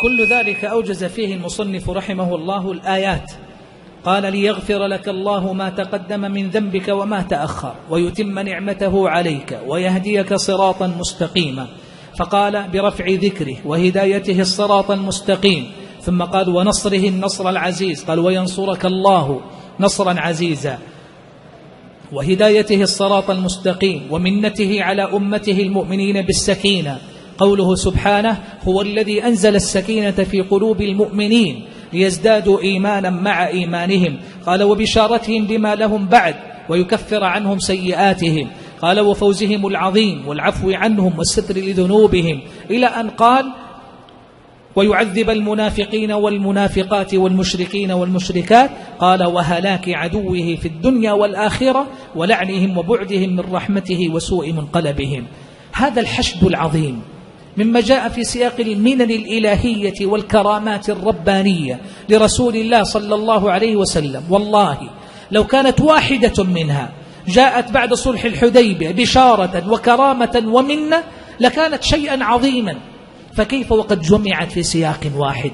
كل ذلك أوجز فيه المصنف رحمه الله الآيات. قال ليغفر لك الله ما تقدم من ذنبك وما تأخر ويتم نعمته عليك ويهديك صراطا مستقيما. فقال برفع ذكره وهدايته الصراط المستقيم. ثم قال ونصره النصر العزيز. قال وينصرك الله نصرا عزيزا. وهدايته الصراط المستقيم ومنته على أمته المؤمنين بالسكينة. قوله سبحانه هو الذي أنزل السكينة في قلوب المؤمنين ليزدادوا إيمانا مع إيمانهم. قال وبشارتهم بما لهم بعد ويكفر عنهم سيئاتهم. قال وفوزهم العظيم والعفو عنهم والستر لذنوبهم. إلى أن قال ويعذب المنافقين والمنافقات والمشركين والمشركات. قال وهلاك عدوه في الدنيا والآخرة ولعنهم وبعدهم من رحمته وسوء منقلبهم هذا الحشد العظيم مما جاء في سياق المنن الإلهية والكرامات الربانية لرسول الله صلى الله عليه وسلم. والله لو كانت واحدة منها جاءت بعد صلح الحديبية بشارة وكرامة ومنة لكانت شيئا عظيما. فكيف وقد جمعت في سياق واحد؟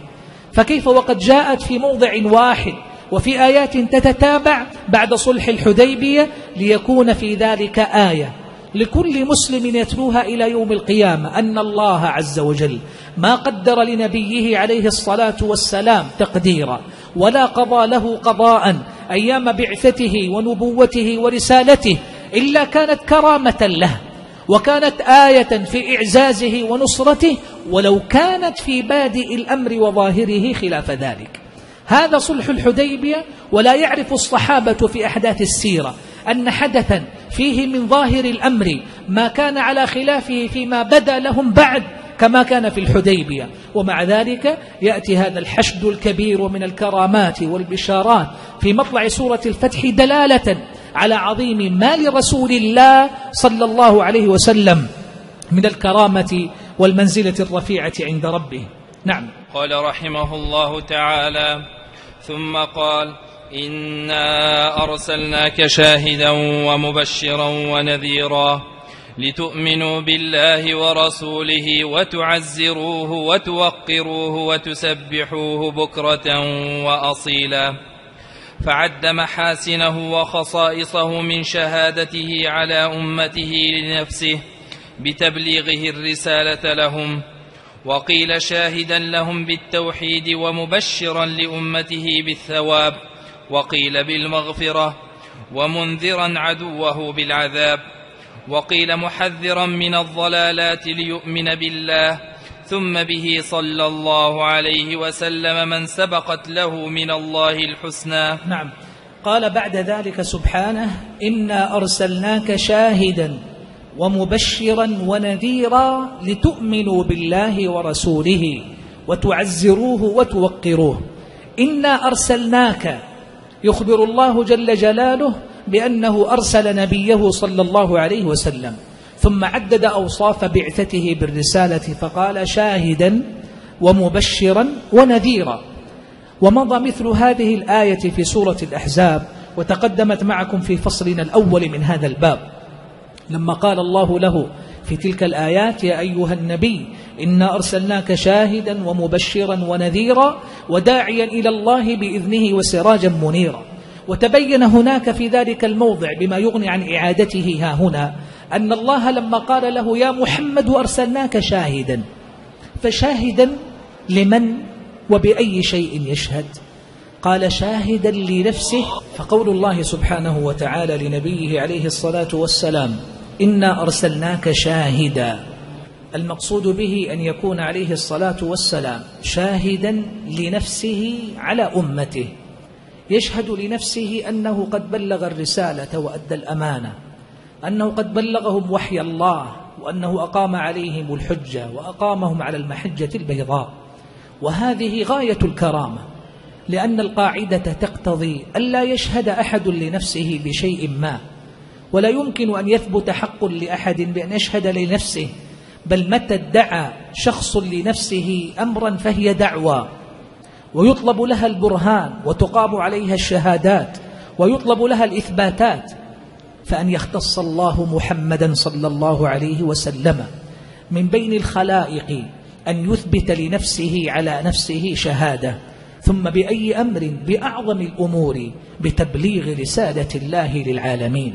فكيف وقد جاءت في موضع واحد وفي آيات تتتابع بعد صلح الحديبية ليكون في ذلك آية؟ لكل مسلم يتلوها إلى يوم القيامة أن الله عز وجل ما قدر لنبيه عليه الصلاة والسلام تقديرا ولا قضى له قضاء أيام بعثته ونبوته ورسالته إلا كانت كرامة له. وكانت آية في إعزازه ونصرته ولو كانت في بادئ الأمر وظاهره خلاف ذلك. هذا صلح الحديبية ولا يعرف الصحابة في أحداث السيرة أن حدثا فيه من ظاهر الأمر ما كان على خلافه فيما بدا لهم بعد كما كان في الحديبية. ومع ذلك يأتي هذا الحشد الكبير من الكرامات والبشارات في مطلع سورة الفتح دلالة على عظيم ما لرسول الله صلى الله عليه وسلم من الكرامة والمنزلة الرفيعة عند ربه. نعم. قال رحمه الله تعالى ثم قال إنا أرسلناك شاهدا ومبشرا ونذيرا لتؤمنوا بالله ورسوله وتعزروه وتوقروه وتسبحوه بكرة وأصيلا. فعد محاسنه وخصائصه من شهادته على أمته لنفسه بتبليغه الرسالة لهم. وقيل شاهدا لهم بالتوحيد ومبشرا لأمته بالثواب. وقيل بالمغفرة ومنذرا عدوه بالعذاب. وقيل محذرا من الضلالات ليؤمن بالله ثم به صلى الله عليه وسلم من سبقت له من الله الحسنى. نعم. قال بعد ذلك سبحانه إنا أرسلناك شاهدا ومبشرا ونذيرا لتؤمنوا بالله ورسوله وتعزروه وتوقروه. إنا أرسلناك يخبر الله جل جلاله بأنه أرسل نبيه صلى الله عليه وسلم. ثم عدد أوصاف بعثته بالرسالة فقال شاهدا ومبشرا ونذيرا. ومضى مثل هذه الآية في سورة الأحزاب وتقدمت معكم في فصلنا الأول من هذا الباب. لما قال الله له في تلك الآيات يا أيها النبي إنا أرسلناك شاهدا ومبشرا ونذيرا وداعيا إلى الله بإذنه وسراجا منيرا. وتبين هناك في ذلك الموضع بما يغني عن إعادته ها هنا أن الله لما قال له يا محمد أرسلناك شاهدا فشاهدا لمن وبأي شيء يشهد. قال شاهدا لنفسه فقول الله سبحانه وتعالى لنبيه عليه الصلاة والسلام إنا أرسلناك شاهدا. المقصود به أن يكون عليه الصلاة والسلام شاهدا لنفسه على أمته. يشهد لنفسه أنه قد بلغ الرسالة وأدى الأمانة. أنه قد بلغهم وحي الله وأنه أقام عليهم الحجة وأقامهم على المحجة البيضاء. وهذه غاية الكرامة لأن القاعدة تقتضي ألا يشهد أحد لنفسه بشيء ما ولا يمكن أن يثبت حق لأحد بأن يشهد لنفسه بل متى ادعى شخص لنفسه أمرا فهي دعوى. ويطلب لها البرهان وتقام عليها الشهادات ويطلب لها الإثباتات. فأن يختص الله محمدا صلى الله عليه وسلم من بين الخلائق أن يثبت لنفسه على نفسه شهادة ثم بأي أمر بأعظم الأمور بتبليغ رسالة الله للعالمين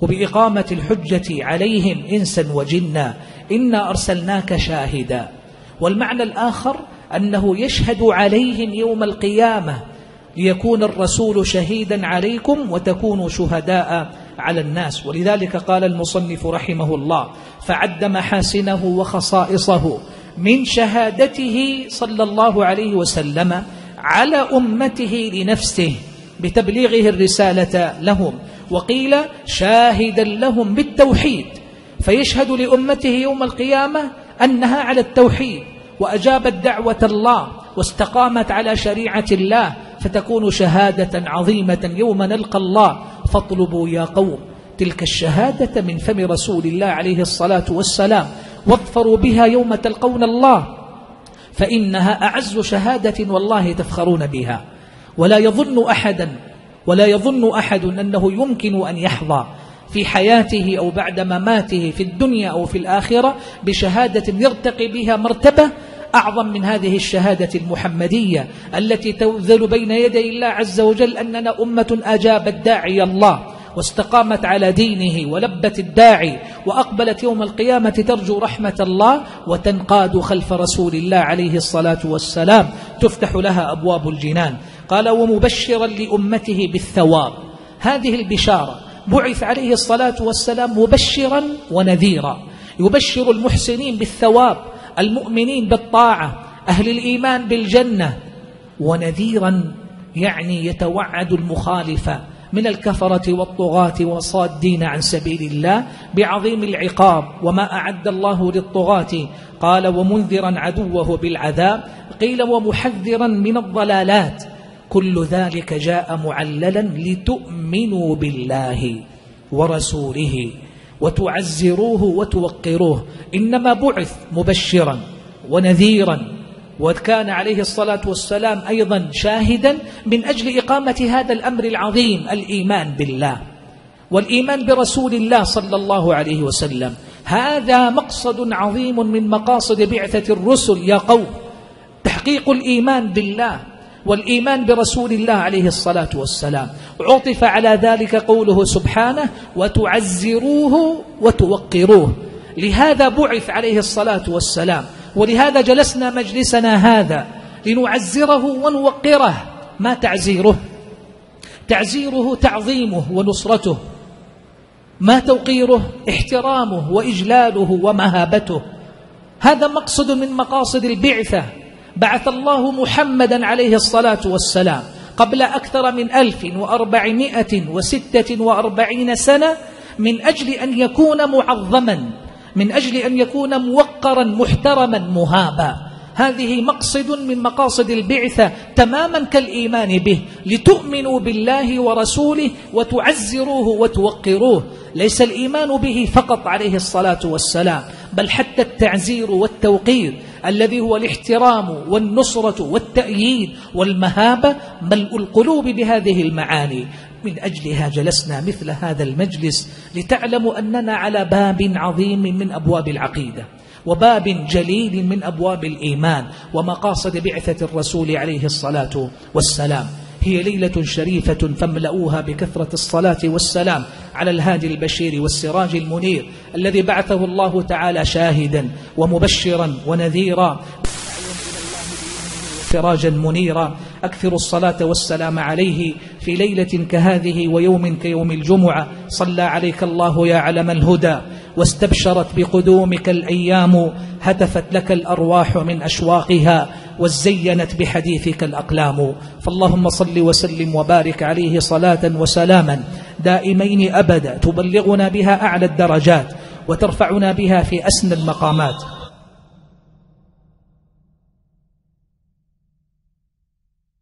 وبإقامة الحجة عليهم إنسا وجنا إنا أرسلناك شاهدا. والمعنى الآخر أنه يشهد عليهم يوم القيامة ليكون الرسول شهيدا عليكم وتكونوا شهداء على الناس. ولذلك قال المصنف رحمه الله فعد محاسنه وخصائصه من شهادته صلى الله عليه وسلم على أمته لنفسه بتبليغه الرسالة لهم. وقيل شاهدا لهم بالتوحيد فيشهد لأمته يوم القيامة أنها على التوحيد وأجابت دعوة الله واستقامت على شريعة الله فتكون شهادة عظيمة يوم نلقى الله. فاطلبوا يا قوم تلك الشهادة من فم رسول الله عليه الصلاة والسلام. واظفروا بها يوم تلقون الله. فإنها أعز شهادة والله تفخرون بها. ولا يظن أحدا ولا يظن أحد أنه يمكن أن يحظى في حياته أو بعد مماته في الدنيا أو في الآخرة بشهادة يرتقي بها مرتبة أعظم من هذه الشهادة المحمدية التي توذل بين يدي الله عز وجل أننا أمة أجابت داعي الله واستقامت على دينه ولبت الداعي وأقبلت يوم القيامة ترجو رحمة الله وتنقاد خلف رسول الله عليه الصلاة والسلام تفتح لها أبواب الجنان. قال ومبشرا لأمته بالثواب. هذه البشارة بعث عليه الصلاة والسلام مبشرا ونذيرا. يبشر المحسنين بالثواب المؤمنين بالطاعة أهل الإيمان بالجنة. ونذيرا يعني يتوعد المخالفة من الكفرة والطغاة والصادين عن سبيل الله بعظيم العقاب. وما أعد الله للطغاة. قال ومنذرا عدوه بالعذاب. قيل ومحذرا من الضلالات. كل ذلك جاء معللا لتؤمنوا بالله ورسوله. وتعزروه وتوقروه. إنما بعث مبشرا ونذيرا. وكان عليه الصلاة والسلام أيضا شاهدا من أجل إقامة هذا الأمر العظيم الإيمان بالله والإيمان برسول الله صلى الله عليه وسلم. هذا مقصد عظيم من مقاصد بعثة الرسل يا قوم تحقيق الإيمان بالله. والإيمان برسول الله عليه الصلاة والسلام. عطف على ذلك قوله سبحانه وتعزروه وتوقروه لهذا بعث عليه الصلاة والسلام. ولهذا جلسنا مجلسنا هذا لنعزره ونوقره. ما تعزيره؟ تعزيره تعظيمه ونصرته. ما توقيره؟ احترامه وإجلاله ومهابته. هذا مقصد من مقاصد البعثة. بعث الله محمدا عليه الصلاة والسلام قبل أكثر من ألف وأربعمائة وستة وأربعين سنة من أجل أن يكون معظما من أجل أن يكون موقرا محترما مهابا. هذه مقصد من مقاصد البعثة تماما كالإيمان به لتؤمنوا بالله ورسوله وتعزروه وتوقروه. ليس الإيمان به فقط عليه الصلاة والسلام بل حتى التعزير والتوقير الذي هو الاحترام والنصرة والتأييد والمهابة ملء القلوب بهذه المعاني. من أجلها جلسنا مثل هذا المجلس لتعلموا أننا على باب عظيم من أبواب العقيدة. وباب جليل من أبواب الإيمان ومقاصد بعثة الرسول عليه الصلاة والسلام. هي ليلة شريفة فاملؤوها بكثرة الصلاة والسلام على الهادي البشير والسراج المنير الذي بعثه الله تعالى شاهدا ومبشرا ونذيرا. سراجا منيرا. أكثر الصلاة والسلام عليه في ليلة كهذه ويوم كيوم الجمعة. صلى عليك الله يا علم الهدى. واستبشرت بقدومك الأيام هتفت لك الأرواح من أشواقها وزينت بحديثك الأقلام. فاللهم صل وسلم وبارك عليه صلاة وسلاما. دائمين أبدا تبلغنا بها أعلى الدرجات وترفعنا بها في أسنى المقامات.